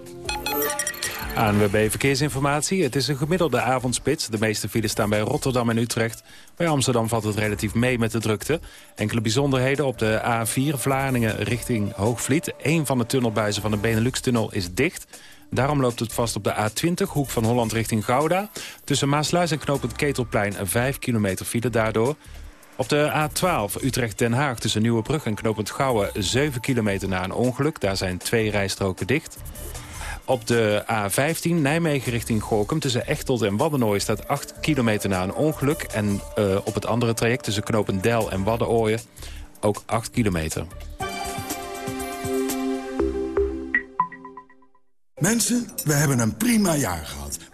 ANWB Verkeersinformatie. Het is een gemiddelde avondspits. De meeste files staan bij Rotterdam en Utrecht. Bij Amsterdam valt het relatief mee met de drukte. Enkele bijzonderheden op de A4 Vlaardingen richting Hoogvliet. Een van de tunnelbuizen van de Benelux-tunnel is dicht. Daarom loopt het vast op de A20, hoek van Holland richting Gouda. Tussen Maasluis en knooppunt Ketelplein een 5 kilometer file daardoor. Op de A12 Utrecht-Den Haag tussen Nieuwebrug en knooppunt Gouwen 7 kilometer na een ongeluk. Daar zijn twee rijstroken dicht. Op de A15 Nijmegen richting Gorkum tussen Echteld en Waddenooien staat 8 kilometer na een ongeluk. En uh, op het andere traject tussen Knopendel en Waddenooien ook 8 kilometer. Mensen, we hebben een prima jaar gehad.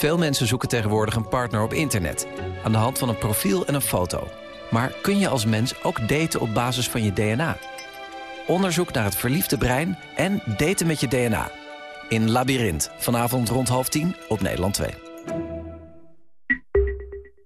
Veel mensen zoeken tegenwoordig een partner op internet. Aan de hand van een profiel en een foto. Maar kun je als mens ook daten op basis van je DNA? Onderzoek naar het verliefde brein en daten met je DNA. In Labyrinth, vanavond rond half tien op Nederland 2.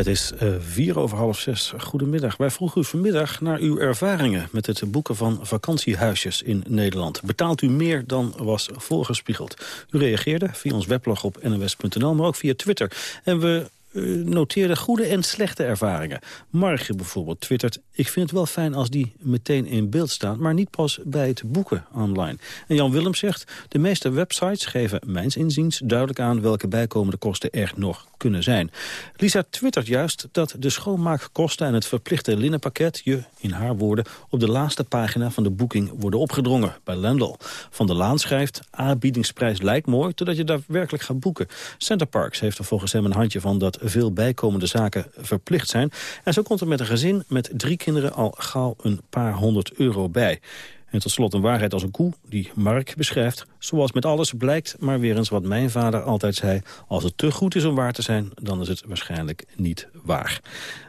Het is uh, vier over half zes. Goedemiddag. Wij vroegen u vanmiddag naar uw ervaringen met het boeken van vakantiehuisjes in Nederland. Betaalt u meer dan was voorgespiegeld? U reageerde via ons weblog op nws.nl, maar ook via Twitter. En we uh, noteerde goede en slechte ervaringen. Margje bijvoorbeeld twittert... ik vind het wel fijn als die meteen in beeld staan... maar niet pas bij het boeken online. En Jan Willem zegt... de meeste websites geven mijns inziens duidelijk aan... welke bijkomende kosten er nog kunnen zijn. Lisa twittert juist dat de schoonmaakkosten... en het verplichte linnenpakket je, in haar woorden... op de laatste pagina van de boeking worden opgedrongen bij Lendl. Van der Laan schrijft... aanbiedingsprijs lijkt mooi, totdat je daadwerkelijk gaat boeken. Center Parks heeft er volgens hem een handje van... dat veel bijkomende zaken verplicht zijn. En zo komt er met een gezin met drie kinderen al gauw een paar honderd euro bij. En tot slot een waarheid als een koe, die Mark beschrijft. Zoals met alles blijkt maar weer eens wat mijn vader altijd zei. Als het te goed is om waar te zijn, dan is het waarschijnlijk niet waar.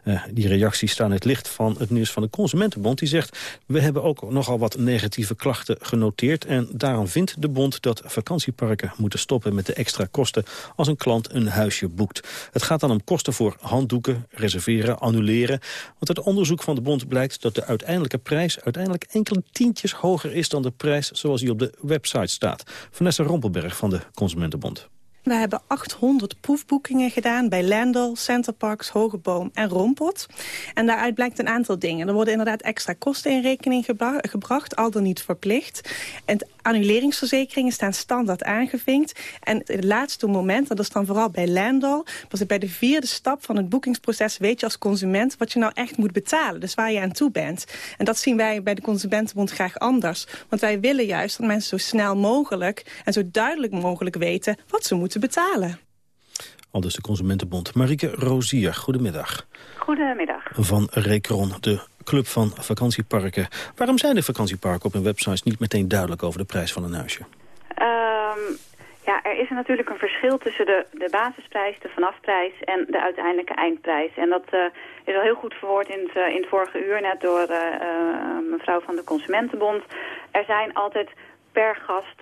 Uh, die reacties staan in het licht van het nieuws van de Consumentenbond. Die zegt, we hebben ook nogal wat negatieve klachten genoteerd. En daarom vindt de bond dat vakantieparken moeten stoppen met de extra kosten... als een klant een huisje boekt. Het gaat dan om kosten voor handdoeken, reserveren, annuleren. Want uit onderzoek van de bond blijkt dat de uiteindelijke prijs... uiteindelijk enkele tientjes hoger is dan de prijs zoals die op de website staat. Vanessa Rompelberg van de Consumentenbond. We hebben 800 proefboekingen gedaan bij Lendl, Centerparks, Hogeboom en Rompot. En daaruit blijkt een aantal dingen. Er worden inderdaad extra kosten in rekening gebracht, al dan niet verplicht. En annuleringsverzekeringen staan standaard aangevinkt. En het laatste moment, dat is dan vooral bij Lendl... pas bij de vierde stap van het boekingsproces weet je als consument... wat je nou echt moet betalen, dus waar je aan toe bent. En dat zien wij bij de Consumentenbond graag anders. Want wij willen juist dat mensen zo snel mogelijk... en zo duidelijk mogelijk weten wat ze moeten te betalen. Al dus de Consumentenbond. Marieke Rozier, goedemiddag. Goedemiddag. Van Recron, de club van vakantieparken. Waarom zijn de vakantieparken op hun websites niet meteen duidelijk over de prijs van een huisje? Um, ja, er is natuurlijk een verschil tussen de, de basisprijs, de vanafprijs en de uiteindelijke eindprijs. En dat uh, is al heel goed verwoord in het, uh, in het vorige uur net door uh, mevrouw van de Consumentenbond. Er zijn altijd per gast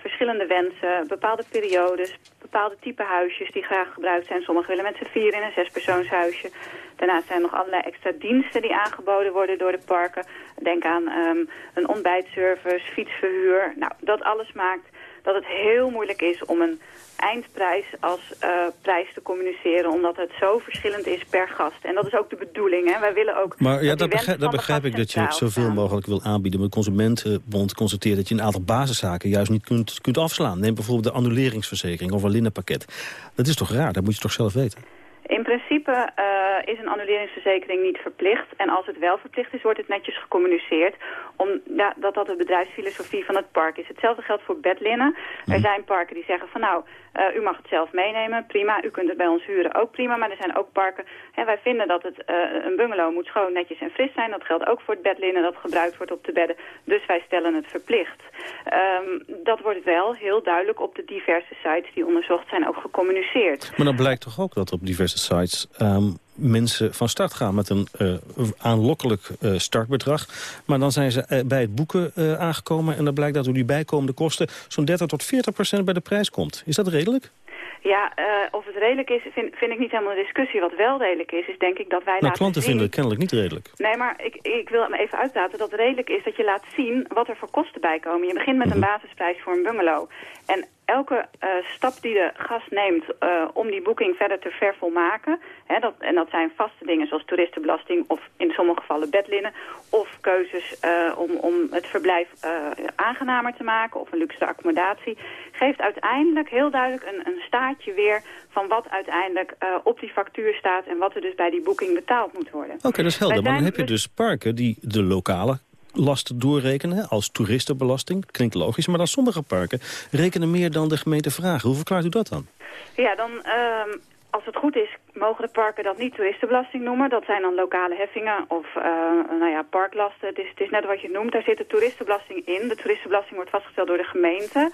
verschillende wensen, bepaalde periodes, bepaalde type huisjes die graag gebruikt zijn. Sommigen willen met z'n vier in een zespersoonshuisje. Daarnaast zijn er nog allerlei extra diensten die aangeboden worden door de parken. Denk aan um, een ontbijtservice, fietsverhuur. Nou, dat alles maakt dat het heel moeilijk is om een eindprijs als uh, prijs te communiceren... omdat het zo verschillend is per gast. En dat is ook de bedoeling. Hè. Wij willen ook... Maar ja, dat begrijp, dat begrijp ik dat je het zoveel mogelijk wil aanbieden. Maar de Consumentenbond constateert dat je een aantal basiszaken... juist niet kunt, kunt afslaan. Neem bijvoorbeeld de annuleringsverzekering of een linnenpakket. Dat is toch raar? Dat moet je toch zelf weten? In principe uh, is een annuleringsverzekering niet verplicht. En als het wel verplicht is, wordt het netjes gecommuniceerd. Omdat dat dat de bedrijfsfilosofie van het park is. Hetzelfde geldt voor bedlinnen. Er mhm. zijn parken die zeggen van nou, uh, u mag het zelf meenemen, prima. U kunt het bij ons huren, ook prima. Maar er zijn ook parken, hè, wij vinden dat het, uh, een bungalow moet schoon, netjes en fris zijn. Dat geldt ook voor het bedlinnen dat gebruikt wordt op de bedden. Dus wij stellen het verplicht. Um, dat wordt wel heel duidelijk op de diverse sites die onderzocht zijn ook gecommuniceerd. Maar dan blijkt toch ook dat op diverse sites... Um mensen van start gaan met een uh, aanlokkelijk uh, startbedrag. Maar dan zijn ze uh, bij het boeken aangekomen... en dan blijkt dat door die bijkomende kosten... zo'n 30 tot 40 procent bij de prijs komt. Is dat redelijk? Ja, of het redelijk is, vind, vind ik niet helemaal een discussie. Wat wel redelijk is, is denk ik dat wij nou, laten klanten vinden het kennelijk niet redelijk. Nee, maar ik, ik wil me even uitlaten dat redelijk is dat je laat zien wat er voor kosten bij komen. Je begint met een mhm. basisprijs voor een bungalow. En elke uh, stap die de gast neemt uh, om die boeking verder te vervolmaken... Hè, dat, en dat zijn vaste dingen zoals toeristenbelasting of in sommige gevallen bedlinnen... of keuzes uh, om, om het verblijf aangenamer te maken of een luxe accommodatie... geeft uiteindelijk heel duidelijk een, een staartje weer van wat uiteindelijk op die factuur staat... en wat er dus bij die boeking betaald moet worden. Oké, okay, dat is helder. Maar dan heb je dus parken die de lokale lasten doorrekenen als toeristenbelasting. Klinkt logisch, maar dan sommige parken rekenen meer dan de gemeente vragen. Hoe verklaart u dat dan? Ja, dan... Uh, als het goed is, mogen de parken dat niet toeristenbelasting noemen. Dat zijn dan lokale heffingen of uh, nou ja, parklasten. Het is, het is net wat je noemt, daar zit de toeristenbelasting in. De toeristenbelasting wordt vastgesteld door de gemeente.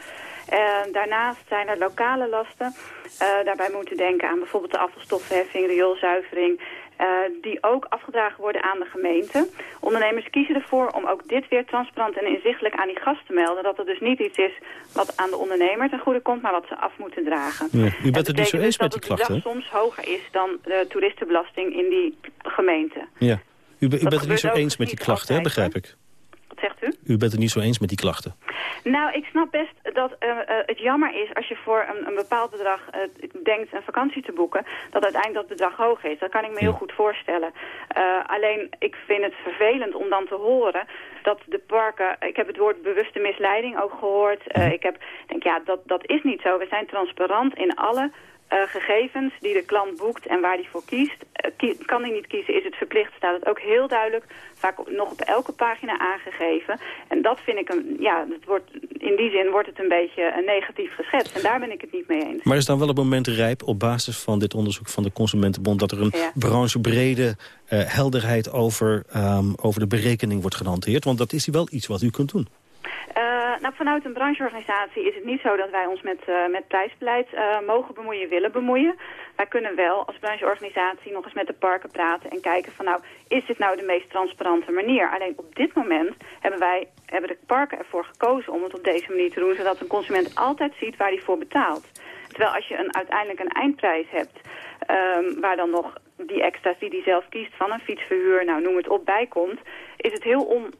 Uh, daarnaast zijn er lokale lasten. Uh, daarbij moeten denken aan bijvoorbeeld de afvalstoffenheffing, rioolzuivering. Uh, die ook afgedragen worden aan de gemeente. Ondernemers kiezen ervoor om ook dit weer transparant en inzichtelijk aan die gast te melden. Dat het dus niet iets is wat aan de ondernemer ten goede komt, maar wat ze af moeten dragen. Ja, u bent het niet zo eens dus met die klachten? Dat het soms hoger is dan de toeristenbelasting in die gemeente. Ja, u, u bent het niet zo eens met die klachten, hè, begrijp ik? Wat zegt u? U bent het niet zo eens met die klachten? Nou, ik snap best dat uh, uh, het jammer is als je voor een, een bepaald bedrag uh, denkt een vakantie te boeken, dat uiteindelijk dat bedrag hoog is. Dat kan ik me heel goed voorstellen. alleen, ik vind het vervelend om dan te horen dat de parken, ik heb het woord bewuste misleiding ook gehoord. ik heb, denk ja, dat, dat is niet zo. We zijn transparant in alle uh, gegevens die de klant boekt en waar die voor kiest. Uh, kan hij niet kiezen, is het verplicht, staat het ook heel duidelijk, vaak nog op elke pagina aangegeven. En dat vind ik, een, ja, het wordt, in die zin wordt het een beetje een negatief geschetst. En daar ben ik het niet mee eens. Maar is dan wel het moment rijp op basis van dit onderzoek van de Consumentenbond... dat er een ja. branchebrede uh, helderheid over, um, over de berekening wordt gehanteerd? Want dat is wel iets wat u kunt doen. Uh, nou, vanuit een brancheorganisatie is het niet zo dat wij ons met, uh, met prijsbeleid uh, mogen bemoeien, willen bemoeien. Wij kunnen wel als brancheorganisatie nog eens met de parken praten en kijken van nou, is dit nou de meest transparante manier? Alleen op dit moment hebben wij, hebben de parken ervoor gekozen om het op deze manier te doen, zodat een consument altijd ziet waar hij voor betaalt. Terwijl als je een, uiteindelijk een eindprijs hebt, um, waar dan nog die extra's die hij zelf kiest van een fietsverhuur, nou noem het op, bijkomt, is het heel on,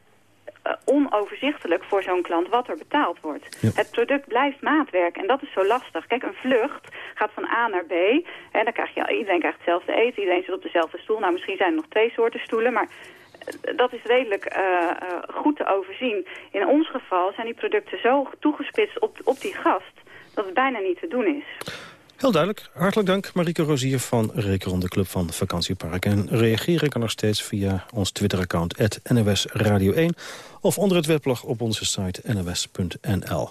uh, onoverzichtelijk voor zo'n klant wat er betaald wordt. Ja. Het product blijft maatwerk en dat is zo lastig. Kijk, een vlucht gaat van A naar B en dan krijg je, iedereen krijgt hetzelfde eten, iedereen zit op dezelfde stoel. Nou, misschien zijn er nog twee soorten stoelen, maar dat is redelijk uh, uh, goed te overzien. In ons geval zijn die producten zo toegespitst op, op die gast dat het bijna niet te doen is. Heel duidelijk. Hartelijk dank, Marieke Rozier van Rekeron, de Club van Vakantiepark. En reageren kan nog steeds via ons Twitter-account, NOS Radio 1... of onder het weblog op onze site nws.nl.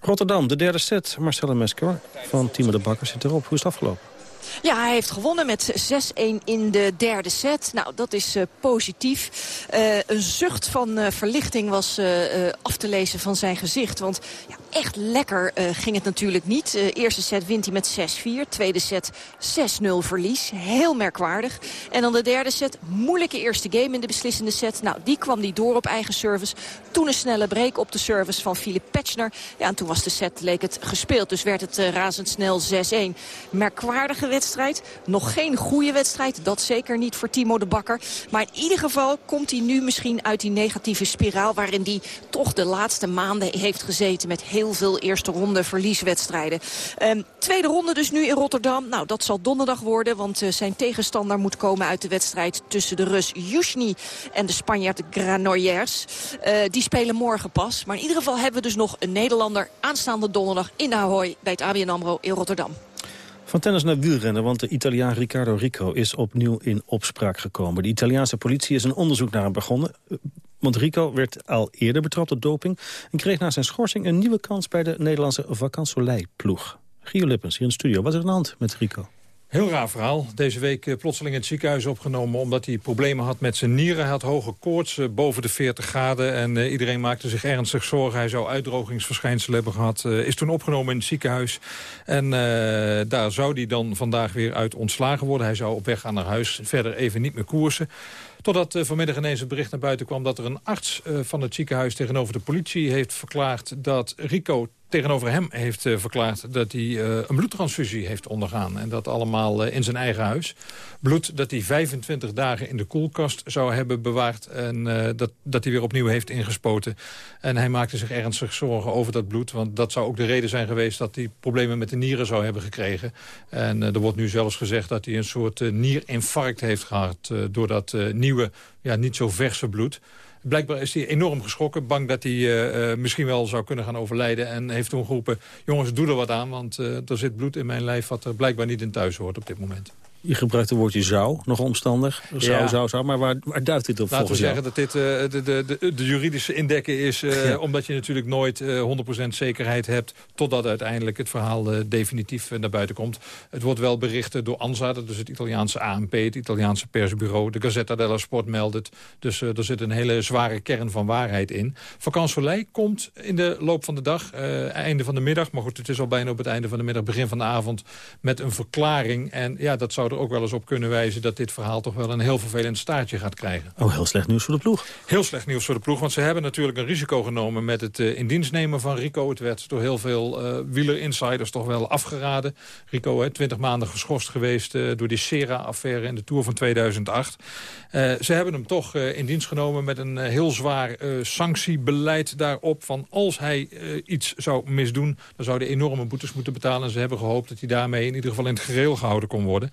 Rotterdam, de derde set. Marcella Mesker van Timo de Bakker zit erop. Hoe is het afgelopen? Ja, hij heeft gewonnen met 6-1 in de derde set. Nou, dat is uh, positief. Uh, een zucht van uh, verlichting was af te lezen van zijn gezicht. Want ja, echt lekker ging het natuurlijk niet. eerste set wint hij met 6-4. Tweede set 6-0 verlies. Heel merkwaardig. En dan de derde set. Moeilijke eerste game in de beslissende set. Nou, die kwam hij door op eigen service. Toen een snelle break op de service van Philip Petschner. Ja, en toen was de set, leek het gespeeld. Dus werd het razendsnel 6-1. Merkwaardige wedstrijd. Nog geen goede wedstrijd. Dat zeker niet voor Timo de Bakker. Maar in ieder geval komt hij nu misschien uit die negatieve spiraal... waarin hij toch de laatste maanden heeft gezeten... met heel veel eerste ronde verlieswedstrijden. Um, tweede ronde dus nu in Rotterdam. Nou, dat zal donderdag worden, want uh, zijn tegenstander moet komen uit de wedstrijd... tussen de Rus Yushny en de Spanjaard Granollers. Uh, die spelen morgen pas. Maar in ieder geval hebben we dus nog een Nederlander... aanstaande donderdag in Ahoy bij het ABN AMRO in Rotterdam. Van tennis naar wielrennen, want de Italiaan Riccardo Rico is opnieuw in opspraak gekomen. De Italiaanse politie is een onderzoek naar hem begonnen. Want Rico werd al eerder betrapt op doping... en kreeg na zijn schorsing een nieuwe kans bij de Nederlandse Vacansoleil-ploeg. Gio Lippens hier in de studio. Wat is er aan de hand met Rico? Heel raar verhaal. Deze week uh, plotseling in het ziekenhuis opgenomen... omdat hij problemen had met zijn nieren. Hij had hoge koorts, uh, boven de 40 graden. En uh, iedereen maakte zich ernstig zorgen. Hij zou uitdrogingsverschijnselen hebben gehad. is toen opgenomen in het ziekenhuis. En daar zou hij dan vandaag weer uit ontslagen worden. Hij zou op weg gaan naar huis. Verder even niet meer koersen. Totdat vanmiddag ineens het bericht naar buiten kwam... dat er een arts van het ziekenhuis tegenover de politie heeft verklaard... dat Rico tegenover hem heeft uh, verklaard dat hij uh, een bloedtransfusie heeft ondergaan. En dat allemaal uh, in zijn eigen huis. Bloed dat hij 25 dagen in de koelkast zou hebben bewaard. En dat, dat hij weer opnieuw heeft ingespoten. En hij maakte zich ernstig zorgen over dat bloed. Want dat zou ook de reden zijn geweest dat hij problemen met de nieren zou hebben gekregen. En er wordt nu zelfs gezegd dat hij een soort nierinfarct heeft gehad... door dat nieuwe, ja, niet zo verse bloed. Blijkbaar is hij enorm geschrokken. Bang dat hij uh, misschien wel zou kunnen gaan overlijden. En heeft toen geroepen, jongens, doe er wat aan. Want uh, er zit bloed in mijn lijf wat er blijkbaar niet in thuis hoort op dit moment. Je gebruikt het woordje zou, nog omstandig. Zou, ja. zou, zou. Maar waar, waar duidt dit op Laten volgens we zeggen dat dit uh, de, de, de, de, juridische indekken is. Uh, ja. Omdat je natuurlijk nooit uh, 100% zekerheid hebt... totdat uiteindelijk het verhaal definitief naar buiten komt. Het wordt wel bericht door ANSA, dat is het Italiaanse ANP... het Italiaanse persbureau. De Gazzetta dello Sport meldt het. Dus er zit een hele zware kern van waarheid in. Vakansolei komt in de loop van de dag, einde van de middag... maar goed, het is al bijna op het einde van de middag, begin van de avond... met een verklaring. En ja, dat zou zou er ook wel eens op kunnen wijzen... dat dit verhaal toch wel een heel vervelend staartje gaat krijgen. Oh, heel slecht nieuws voor de ploeg. Heel slecht nieuws voor de ploeg, want ze hebben natuurlijk een risico genomen... met het uh, in dienst nemen van Rico. Het werd door heel veel uh, wieler-insiders toch wel afgeraden. Rico, hè, 20 maanden geschorst geweest uh, door die Sera-affaire in de Tour van 2008. ze hebben hem toch in dienst genomen met een heel zwaar sanctiebeleid daarop... van als hij iets zou misdoen, dan zou hij enorme boetes moeten betalen. En ze hebben gehoopt dat hij daarmee in ieder geval in het gereel gehouden kon worden.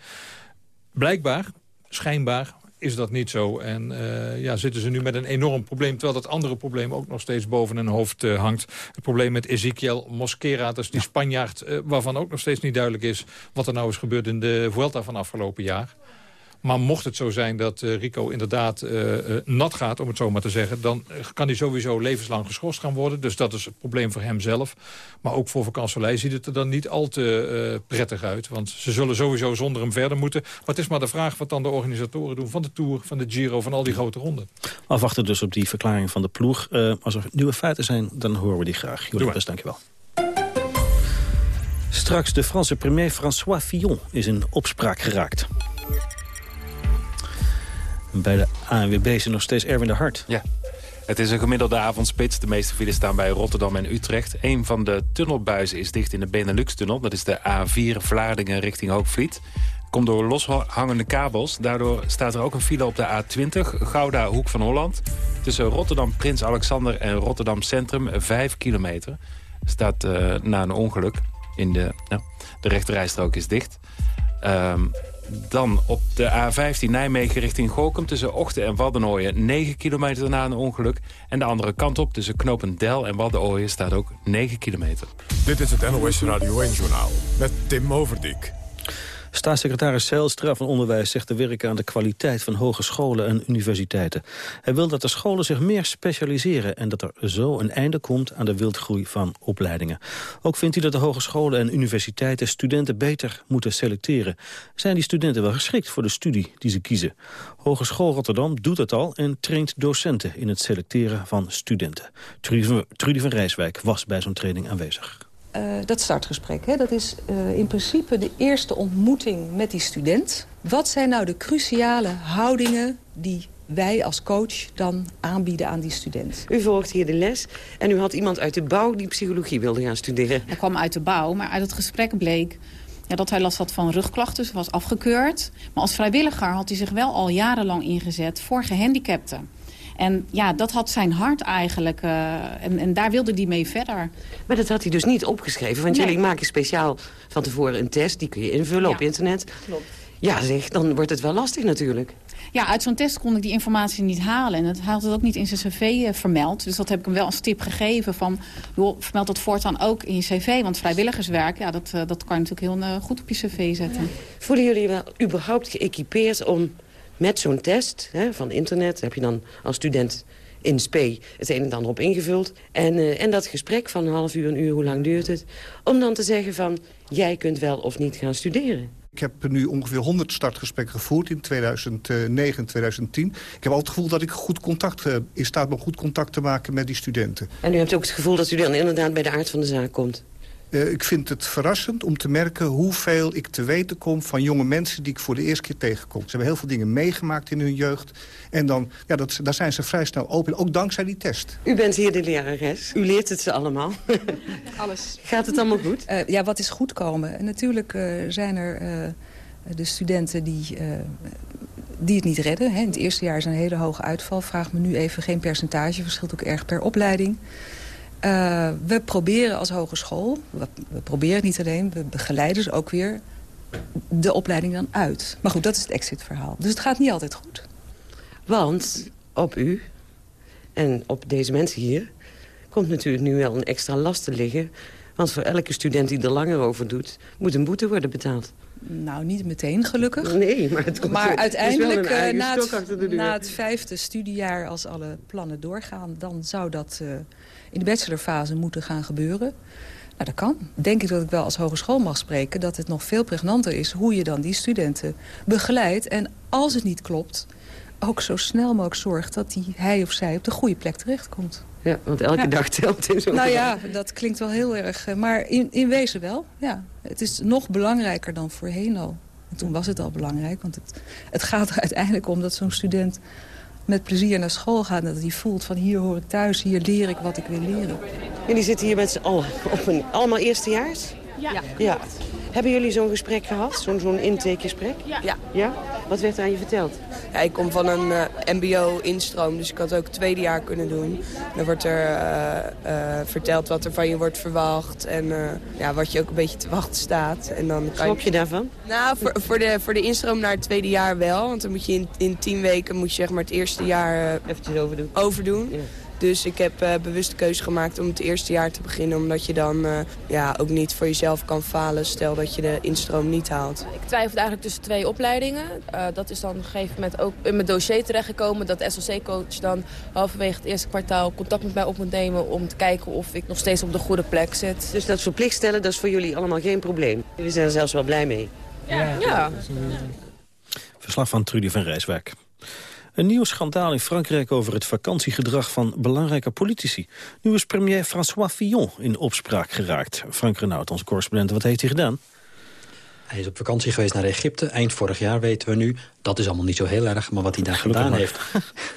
Blijkbaar, schijnbaar, is dat niet zo. En uh, ja, zitten ze nu met een enorm probleem... terwijl dat andere probleem ook nog steeds boven hun hoofd uh, hangt. Het probleem met Ezekiel Mosquera, dat is die ja. Spanjaard... Uh, waarvan ook nog steeds niet duidelijk is... wat er nou is gebeurd in de Vuelta van afgelopen jaar. Maar mocht het zo zijn dat uh, Rico inderdaad uh, uh, nat gaat, om het zo maar te zeggen... dan kan hij sowieso levenslang geschorst gaan worden. Dus dat is het probleem voor hem zelf. Maar ook voor vakantielei ziet het er dan niet al te prettig uit. Want ze zullen sowieso zonder hem verder moeten. Maar het is maar de vraag wat dan de organisatoren doen... van de Tour, van de Giro, van al die grote ronden. Afwachten dus op die verklaring van de ploeg. als er nieuwe feiten zijn, dan horen we die graag. Jullie best, dankjewel. Straks de Franse premier François Fillon is in opspraak geraakt. Bij de ANWB is nog steeds Erwin de Hart. Ja. Het is een gemiddelde avondspits. De meeste files staan bij Rotterdam en Utrecht. Een van de tunnelbuizen is dicht in de Benelux-tunnel. Dat is de A4 Vlaardingen richting Hoogvliet. Komt door loshangende kabels. Daardoor staat er ook een file op de A20, Gouda Hoek van Holland. Tussen Rotterdam Prins Alexander en Rotterdam Centrum, 5 kilometer. Staat uh, na een ongeluk. In de, nou, de rechterrijstrook is dicht. Um, dan op de A15 Nijmegen richting Gorkum tussen Ochten en Waddenooien 9 kilometer na een ongeluk. En de andere kant op tussen Knopendel en Waddenooien staat ook 9 kilometer. Dit is het NOS Radio 1-journaal met Tim Overdijk. Staatssecretaris Zijlstra van Onderwijs zegt te werken aan de kwaliteit van hogescholen en universiteiten. Hij wil dat de scholen zich meer specialiseren en dat er zo een einde komt aan de wildgroei van opleidingen. Ook vindt hij dat de hogescholen en universiteiten studenten beter moeten selecteren. Zijn die studenten wel geschikt voor de studie die ze kiezen? Hogeschool Rotterdam doet het al en traint docenten in het selecteren van studenten. Trudy van Rijswijk was bij zo'n training aanwezig. Uh, dat startgesprek, hè, dat is uh, in principe de eerste ontmoeting met die student. Wat zijn nou de cruciale houdingen die wij als coach dan aanbieden aan die student? U volgt hier de les en u had iemand uit de bouw die psychologie wilde gaan studeren. Hij kwam uit de bouw, maar uit het gesprek bleek ja, dat hij last had van rugklachten, dus was afgekeurd. Maar als vrijwilliger had hij zich wel al jarenlang ingezet voor gehandicapten. En ja, dat had zijn hart eigenlijk. Uh, en, en, daar wilde hij mee verder. Maar dat had hij dus niet opgeschreven. Want nee. jullie maken speciaal van tevoren een test. Die kun je invullen ja, op internet. Klopt. Ja, zeg, dan wordt het wel lastig natuurlijk. Ja, uit zo'n test kon ik die informatie niet halen. En het had het ook niet in zijn cv uh, vermeld. Dus dat heb ik hem wel als tip gegeven. Van, joh, vermeld dat voortaan ook in je cv. Want vrijwilligerswerk, ja, dat, uh, dat kan je natuurlijk heel goed op je cv zetten. Ja. Voelen jullie wel überhaupt geëquipeerd om met zo'n test hè, van internet... heb je dan als student in SP het een en ander op ingevuld. En, uh, en dat gesprek van een half uur, een uur, hoe lang duurt het? Om dan te zeggen van, jij kunt wel of niet gaan studeren. Ik heb nu ongeveer 100 startgesprekken gevoerd in 2009 en 2010. Ik heb altijd het gevoel dat ik goed contact, uh, in staat ben goed contact te maken met die studenten. En u hebt ook het gevoel dat u dan inderdaad bij de aard van de zaak komt? Uh, ik vind het verrassend om te merken hoeveel ik te weten kom... van jonge mensen die ik voor de eerste keer tegenkom. Ze hebben heel veel dingen meegemaakt in hun jeugd. En dan, ja, dat, daar zijn ze vrij snel open, ook dankzij die test. U bent hier de lerares. U leert het ze allemaal. Alles. Gaat het allemaal goed? Uh, ja, wat is goed komen? En natuurlijk uh, zijn er de studenten die die het niet redden. Hè. In het eerste jaar is een hele hoge uitval. Vraag me nu even geen percentage. Verschilt ook erg per opleiding. Uh, we proberen als hogeschool, we, we proberen niet alleen, we begeleiden ze ook weer de opleiding dan uit. Maar goed, dat is het exit-verhaal. Dus het gaat niet altijd goed. Want op u en op deze mensen hier... komt natuurlijk nu wel een extra last te liggen. Want voor elke student die er langer over doet... moet een boete worden betaald. Nou, niet meteen gelukkig. Nee, maar het komt Maar het uiteindelijk, uh, na, het, na het vijfde studiejaar... als alle plannen doorgaan, dan zou dat... Uh, in de bachelorfase moeten gaan gebeuren. Nou, dat kan. Denk ik dat ik wel als hogeschool mag spreken... dat het nog veel pregnanter is hoe je dan die studenten begeleidt. En als het niet klopt, ook zo snel mogelijk zorgt... dat die, hij of zij op de goede plek terechtkomt. Ja, want elke ja. dag telt in zo'n Nou ja, dat klinkt wel heel erg... Maar in, in wezen wel, ja. Het is nog belangrijker dan voorheen al. En toen was het al belangrijk, want het, het gaat er uiteindelijk om dat zo'n student met plezier naar school gaat. En dat hij voelt van hier hoor ik thuis, hier leer ik wat ik wil leren. Jullie zitten hier met z'n allen op een allemaal eerstejaars? Ja. ja. Hebben jullie zo'n gesprek gehad? Zo'n zo'n intakegesprek? Ja. ja. Wat werd aan je verteld? Ja, ik kom van een uh, mbo-instroom, dus ik had ook tweede jaar kunnen doen. Dan wordt er uh, uh, verteld wat er van je wordt verwacht en ja, wat je ook een beetje te wachten staat. En dan kan Schrok je daarvan? Nou, voor, voor, de, voor de instroom naar het tweede jaar wel. Want dan moet je in, in tien weken moet je zeg maar het eerste jaar eventjes overdoen. overdoen. Ja. Dus ik heb uh, bewust de keuze gemaakt om het eerste jaar te beginnen. Omdat je dan uh, ja, ook niet voor jezelf kan falen. Stel dat je de instroom niet haalt. Ik twijfelde eigenlijk tussen twee opleidingen. Uh, dat is dan op een gegeven moment ook in mijn dossier terechtgekomen. Dat de SLC-coach dan halverwege het eerste kwartaal contact met mij op moet nemen. Om te kijken of ik nog steeds op de goede plek zit. Dus dat verplicht stellen, dat is voor jullie allemaal geen probleem? Jullie zijn er zelfs wel blij mee? Ja. ja. Verslag van Trudy van Rijswijk. Een nieuw schandaal in Frankrijk over het vakantiegedrag van belangrijke politici. Nu is premier François Fillon in opspraak geraakt. Frank Renaud, onze correspondent, wat heeft hij gedaan? Hij is op vakantie geweest naar Egypte. Eind vorig jaar weten we nu. Dat is allemaal niet zo heel erg. Maar wat hij daar Gelukkig gedaan heeft...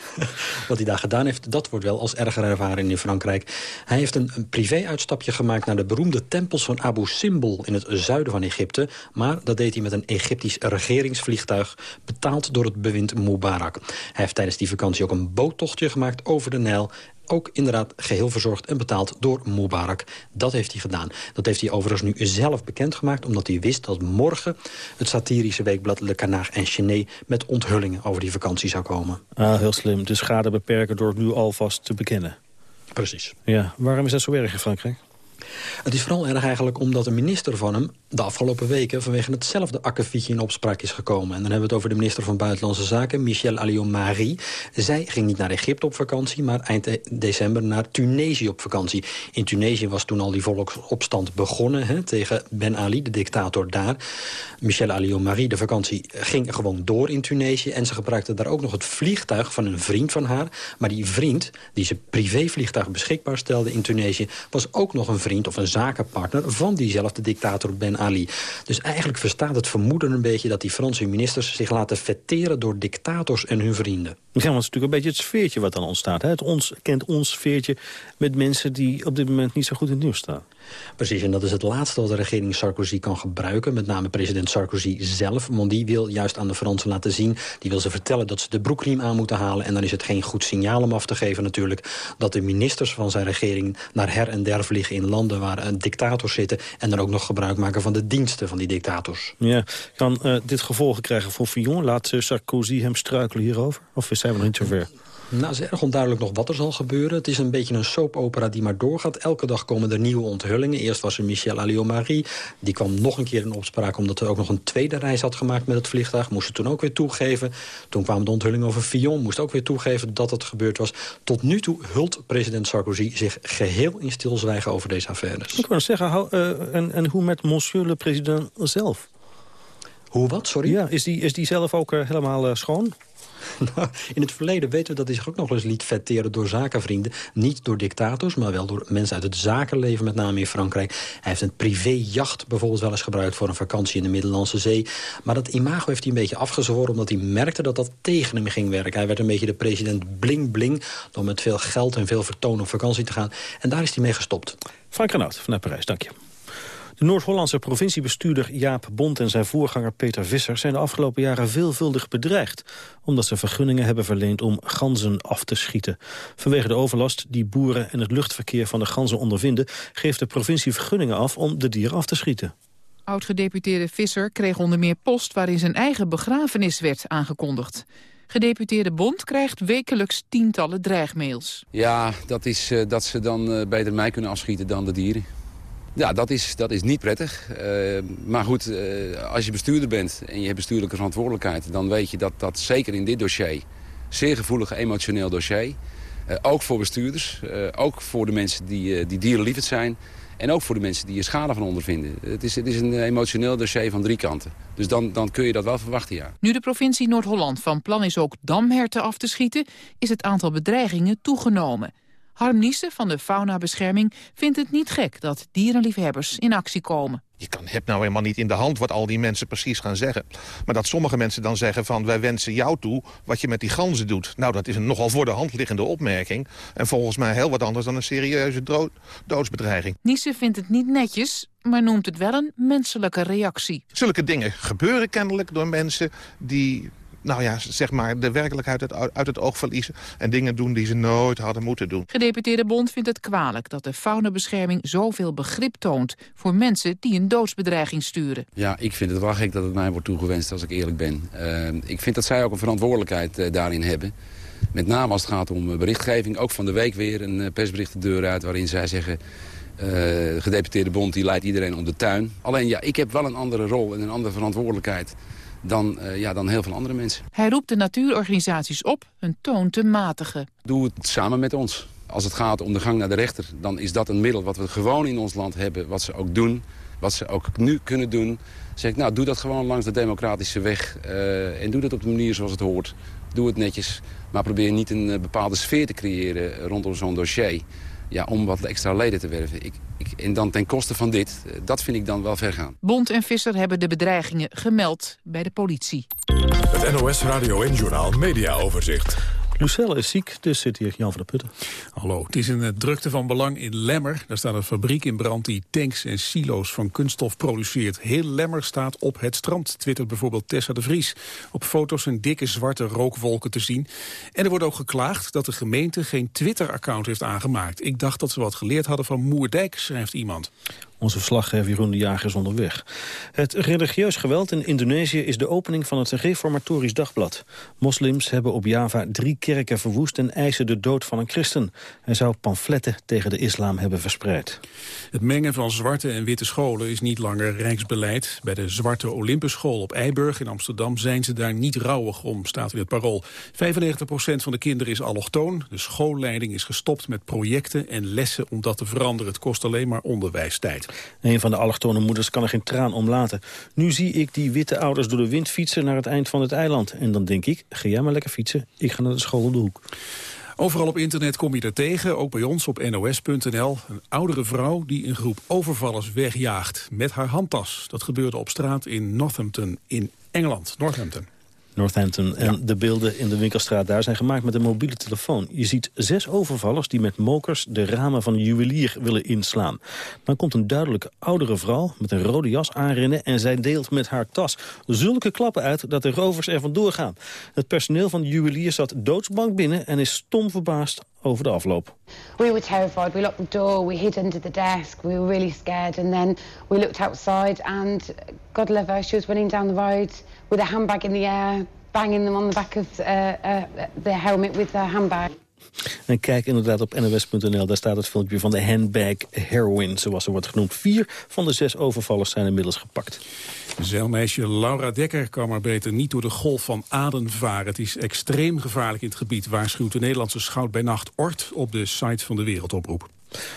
wat hij daar gedaan heeft, dat wordt wel als erger ervaren in Frankrijk. Hij heeft een, een privé-uitstapje gemaakt naar de beroemde tempels van Abu Simbel... in het zuiden van Egypte. Maar dat deed hij met een Egyptisch regeringsvliegtuig... betaald door het bewind Mubarak. Hij heeft tijdens die vakantie ook een boottochtje gemaakt over de Nijl ook inderdaad geheel verzorgd en betaald door Mubarak. Dat heeft hij gedaan. Dat heeft hij overigens nu zelf bekendgemaakt... omdat hij wist dat morgen het satirische weekblad Le Canard Enchaîné... met onthullingen over die vakantie zou komen. Ah, heel slim. De schade beperken door het nu alvast te bekennen. Precies. Ja, waarom is dat zo erg in Frankrijk? Het is vooral erg eigenlijk omdat een minister van hem... de afgelopen weken vanwege hetzelfde akkefietje in opspraak is gekomen. En dan hebben we het over de minister van Buitenlandse Zaken, Michel Alliot-Marie. Zij ging niet naar Egypte op vakantie, maar eind december naar Tunesië op vakantie. In Tunesië was toen al die volksopstand begonnen hè, tegen Ben Ali, de dictator daar. Michel Alliot-Marie, de vakantie ging gewoon door in Tunesië... en ze gebruikte daar ook nog het vliegtuig van een vriend van haar. Maar die vriend, die ze privévliegtuig beschikbaar stelde in Tunesië... was ook nog een vriend of een zakenpartner van diezelfde dictator Ben Ali. Dus eigenlijk verstaat het vermoeden een beetje... dat die Franse ministers zich laten vetteren door dictators en hun vrienden. Ja, want het is natuurlijk een beetje het sfeertje wat dan ontstaat. Hè? Het ons, kent ons sfeertje met mensen die op dit moment niet zo goed in het nieuws staan. Precies, en dat is het laatste wat de regering Sarkozy kan gebruiken. Met name president Sarkozy zelf. Want die wil juist aan de Fransen laten zien... die wil ze vertellen dat ze de broekriem aan moeten halen. En dan is het geen goed signaal om af te geven natuurlijk... dat de ministers van zijn regering naar her en der vliegen in landen... waar een dictator zitten... en dan ook nog gebruik maken van de diensten van die dictators. Ja, kan uh, dit gevolgen krijgen voor Fillon? Laat uh, Sarkozy hem struikelen hierover? Of zijn we nog niet zover? Nou, het is erg onduidelijk nog wat er zal gebeuren. Het is een beetje een soapopera die maar doorgaat. Elke dag komen er nieuwe onthullingen. Eerst was er Michel Alliot-Marie. Die kwam nog een keer in opspraak... omdat er ook nog een tweede reis had gemaakt met het vliegtuig. Moest het toen ook weer toegeven. Toen kwam de onthulling over Fillon. Moest ook weer toegeven dat het gebeurd was. Tot nu toe hult president Sarkozy zich geheel in stilzwijgen over deze affaires. Ik wou zeggen, hou, uh, en, en hoe met monsieur le president zelf? Hoe wat, sorry? Ja, is die, is die zelf ook uh, helemaal uh, schoon? Nou, in het verleden weten we dat hij zich ook nog eens liet vetteren door zakenvrienden. Niet door dictators, maar wel door mensen uit het zakenleven, met name in Frankrijk. Hij heeft een privéjacht bijvoorbeeld wel eens gebruikt voor een vakantie in de Middellandse Zee. Maar dat imago heeft hij een beetje afgezworen, omdat hij merkte dat dat tegen hem ging werken. Hij werd een beetje de president bling-bling, door met veel geld en veel vertoon op vakantie te gaan. En daar is hij mee gestopt. Frank Renaud vanuit Parijs, dank je. De Noord-Hollandse provinciebestuurder Jaap Bond en zijn voorganger Peter Visser zijn de afgelopen jaren veelvuldig bedreigd, omdat ze vergunningen hebben verleend om ganzen af te schieten. Vanwege de overlast die boeren en het luchtverkeer van de ganzen ondervinden, geeft de provincie vergunningen af om de dieren af te schieten. Oud-gedeputeerde Visser kreeg onder meer post waarin zijn eigen begrafenis werd aangekondigd. Gedeputeerde Bond krijgt wekelijks tientallen dreigmails. Ja, dat is uh, dat ze dan uh, beter mij kunnen afschieten dan de dieren. Ja, dat is, dat is niet prettig. Uh, maar goed, uh, als je bestuurder bent en je hebt bestuurlijke verantwoordelijkheid... dan weet je dat dat zeker in dit dossier, zeer gevoelig emotioneel dossier... Uh, ook voor bestuurders, ook voor de mensen die, die zijn... en ook voor de mensen die er schade van ondervinden. Het is, het is een emotioneel dossier van drie kanten. Dus dan, dan kun je dat wel verwachten, ja. Nu de provincie Noord-Holland van plan is ook damherten af te schieten... is het aantal bedreigingen toegenomen... Harm Niesen van de Faunabescherming vindt het niet gek dat dierenliefhebbers in actie komen. Je kan, hebt nou helemaal niet in de hand wat al die mensen precies gaan zeggen. Maar dat sommige mensen dan zeggen van... wij wensen jou toe wat je met die ganzen doet. Nou, dat is een nogal voor de hand liggende opmerking. En volgens mij heel wat anders dan een serieuze doodsbedreiging. Niese vindt het niet netjes, maar noemt het wel een menselijke reactie. Zulke dingen gebeuren kennelijk door mensen die nou ja, zeg maar, de werkelijkheid uit, uit het oog verliezen... en dingen doen die ze nooit hadden moeten doen. Gedeputeerde Bond vindt het kwalijk dat de faunabescherming zoveel begrip toont... voor mensen die een doodsbedreiging sturen. Ja, ik vind het wel gek dat het mij wordt toegewenst, als ik eerlijk ben. Uh, ik vind dat zij ook een verantwoordelijkheid uh, daarin hebben. Met name als het gaat om berichtgeving. Ook van de week weer een persbericht de deur uit waarin zij zeggen... de gedeputeerde bond die leidt iedereen om de tuin. Alleen ja, ik heb wel een andere rol en een andere verantwoordelijkheid dan, uh, ja, dan heel veel andere mensen. Hij roept de natuurorganisaties op hun toon te matigen. Doe het samen met ons. Als het gaat om de gang naar de rechter, dan is dat een middel wat we gewoon in ons land hebben. Wat ze ook doen, wat ze ook nu kunnen doen. Zeg ik, nou, doe dat gewoon langs de democratische weg. Uh, en doe dat op de manier zoals het hoort. Doe het netjes, maar probeer niet een uh, bepaalde sfeer te creëren rondom zo'n dossier ja, om wat extra leden te werven. Ik, ik, en dan ten koste van dit, dat vind ik dan wel ver gaan. Bond en Visser hebben de bedreigingen gemeld bij de politie. Het NOS Radio en Journaal Media Overzicht. Lucelle is ziek, dus zit hier Jan van der Putten. Hallo, het is een drukte van belang in Lemmer. Daar staat een fabriek in brand die tanks en silo's van kunststof produceert. Heel Lemmer staat op het strand, twittert bijvoorbeeld Tessa de Vries. Op foto's zijn dikke zwarte rookwolken te zien. En er wordt ook geklaagd dat de gemeente geen Twitter-account heeft aangemaakt. Ik dacht dat ze wat geleerd hadden van Moerdijk, schrijft iemand. Onze verslaggever Jeroen de Jager is onderweg. Het religieus geweld in Indonesië is de opening van het Reformatorisch Dagblad. Moslims hebben op Java drie kerken verwoest en eisen de dood van een christen. Hij zou pamfletten tegen de islam hebben verspreid. Het mengen van zwarte en witte scholen is niet langer rijksbeleid. Bij de Zwarte Olympusschool op Eiburg in Amsterdam zijn ze daar niet rouwig om, staat in het parool. 95% van de kinderen is allochtoon. De schoolleiding is gestopt met projecten en lessen om dat te veranderen. Het kost alleen maar onderwijstijd. Een van de allochtone moeders kan er geen traan om laten. Nu zie ik die witte ouders door de wind fietsen naar het eind van het eiland. En dan denk ik, ga jij maar lekker fietsen. Ik ga naar de school om de hoek. Overal op internet kom je er tegen, ook bij ons op nos.nl. Een oudere vrouw die een groep overvallers wegjaagt met haar handtas. Dat gebeurde op straat in Northampton in Engeland. Northampton. Northampton. En de beelden in de winkelstraat daar zijn gemaakt met een mobiele telefoon. Je ziet zes overvallers die met mokers de ramen van een juwelier willen inslaan. Dan komt een duidelijk oudere vrouw met een rode jas aanrennen... en zij deelt met haar tas zulke klappen uit dat de rovers er vandoor gaan. Het personeel van de juwelier zat doodsbang binnen en is stom verbaasd over de afloop. We were terrified. We locked the door. We hid under the desk. We were really scared. And then we looked outside and God love her, she was running down the road with a handbag in the air, banging them on the back of uh, uh, the helmet with her handbag. En kijk inderdaad op nws.nl, daar staat het filmpje van de handbag heroin, zoals ze wordt genoemd. Vier van de zes overvallers zijn inmiddels gepakt. Zeilmeisje Laura Dekker kan maar beter niet door de golf van Aden varen. Het is extreem gevaarlijk in het gebied, waarschuwt de Nederlandse schout bij nacht Ort op de site van de Wereldoproep.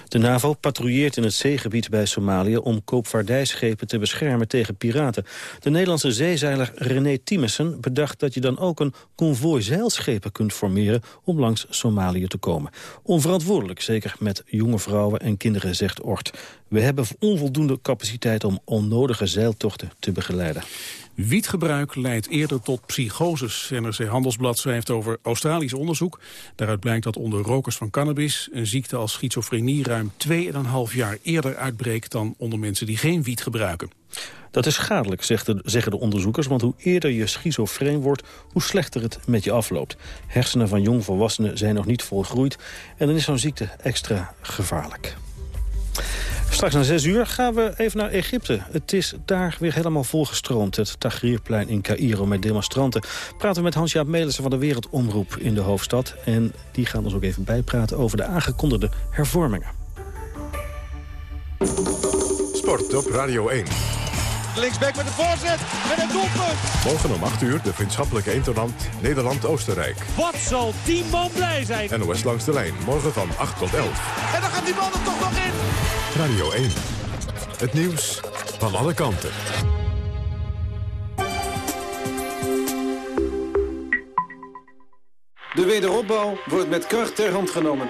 De NAVO patrouilleert in het zeegebied bij Somalië om koopvaardijschepen te beschermen tegen piraten. De Nederlandse zeezeiler René Timessen bedacht dat je dan ook een konvooi zeilschepen kunt formeren om langs Somalië te komen. Onverantwoordelijk, zeker met jonge vrouwen en kinderen, zegt Ort. We hebben onvoldoende capaciteit om onnodige zeiltochten te begeleiden. Wietgebruik leidt eerder tot psychoses. NRC Handelsblad schrijft over Australisch onderzoek. Daaruit blijkt dat onder rokers van cannabis... een ziekte als schizofrenie ruim 2,5 jaar eerder uitbreekt... dan onder mensen die geen wiet gebruiken. Dat is schadelijk, zeggen de onderzoekers, want hoe eerder je schizofreen wordt, hoe slechter het met je afloopt. Hersenen van jongvolwassenen zijn nog niet volgroeid en dan is zo'n ziekte extra gevaarlijk. Straks na zes uur gaan we even naar Egypte. Het is daar weer helemaal volgestroomd, het Tahrirplein in Cairo met demonstranten. Praten we met Hans-Jaap Melissen van de Wereldomroep in de hoofdstad. En die gaan ons ook even bijpraten over de aangekondigde hervormingen. Sport op Radio 1. Linksback met de voorzet en een doelpunt. Morgen om 8 uur de vriendschappelijke interland Nederland-Oostenrijk. Wat zal die man blij zijn. NOS langs de lijn, morgen van 8 tot 11. En dan gaat die man er toch nog in. Radio 1. Het nieuws van alle kanten. De wederopbouw wordt met kracht ter hand genomen.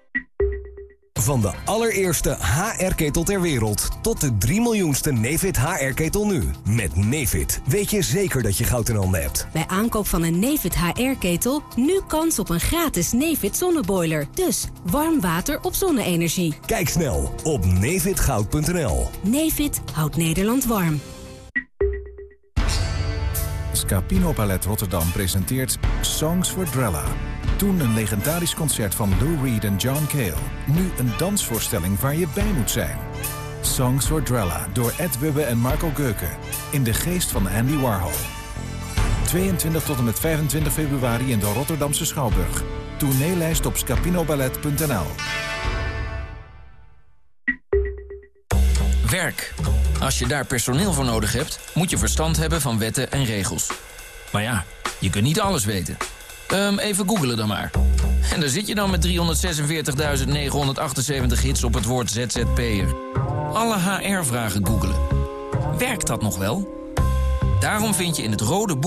Van de allereerste HR-ketel ter wereld tot de 3 miljoenste Nefit HR-ketel nu. Met Nefit weet je zeker dat je goud in handen hebt. Bij aankoop van een Nefit HR-ketel nu kans op een gratis Nefit zonneboiler. Dus warm water op zonne-energie. Kijk snel op nefitgoud.nl. Nefit houdt Nederland warm. Scapino Ballet Rotterdam presenteert Songs for Drella. Toen een legendarisch concert van Lou Reed en John Cale. Nu een dansvoorstelling waar je bij moet zijn. Songs for Drella door Ed Wubbe en Marco Geuken. In de geest van Andy Warhol. 22 tot en met 25 februari in de Rotterdamse Schouwburg. Tourneelijst op scapinoballet.nl Werk. Als je daar personeel voor nodig hebt, moet je verstand hebben van wetten en regels. Maar ja, je kunt niet alles weten. Ehm, even googelen dan maar. En daar zit je dan met 346.978 hits op het woord ZZP'er. Alle HR-vragen googelen. Werkt dat nog wel? Daarom vind je in het rode boek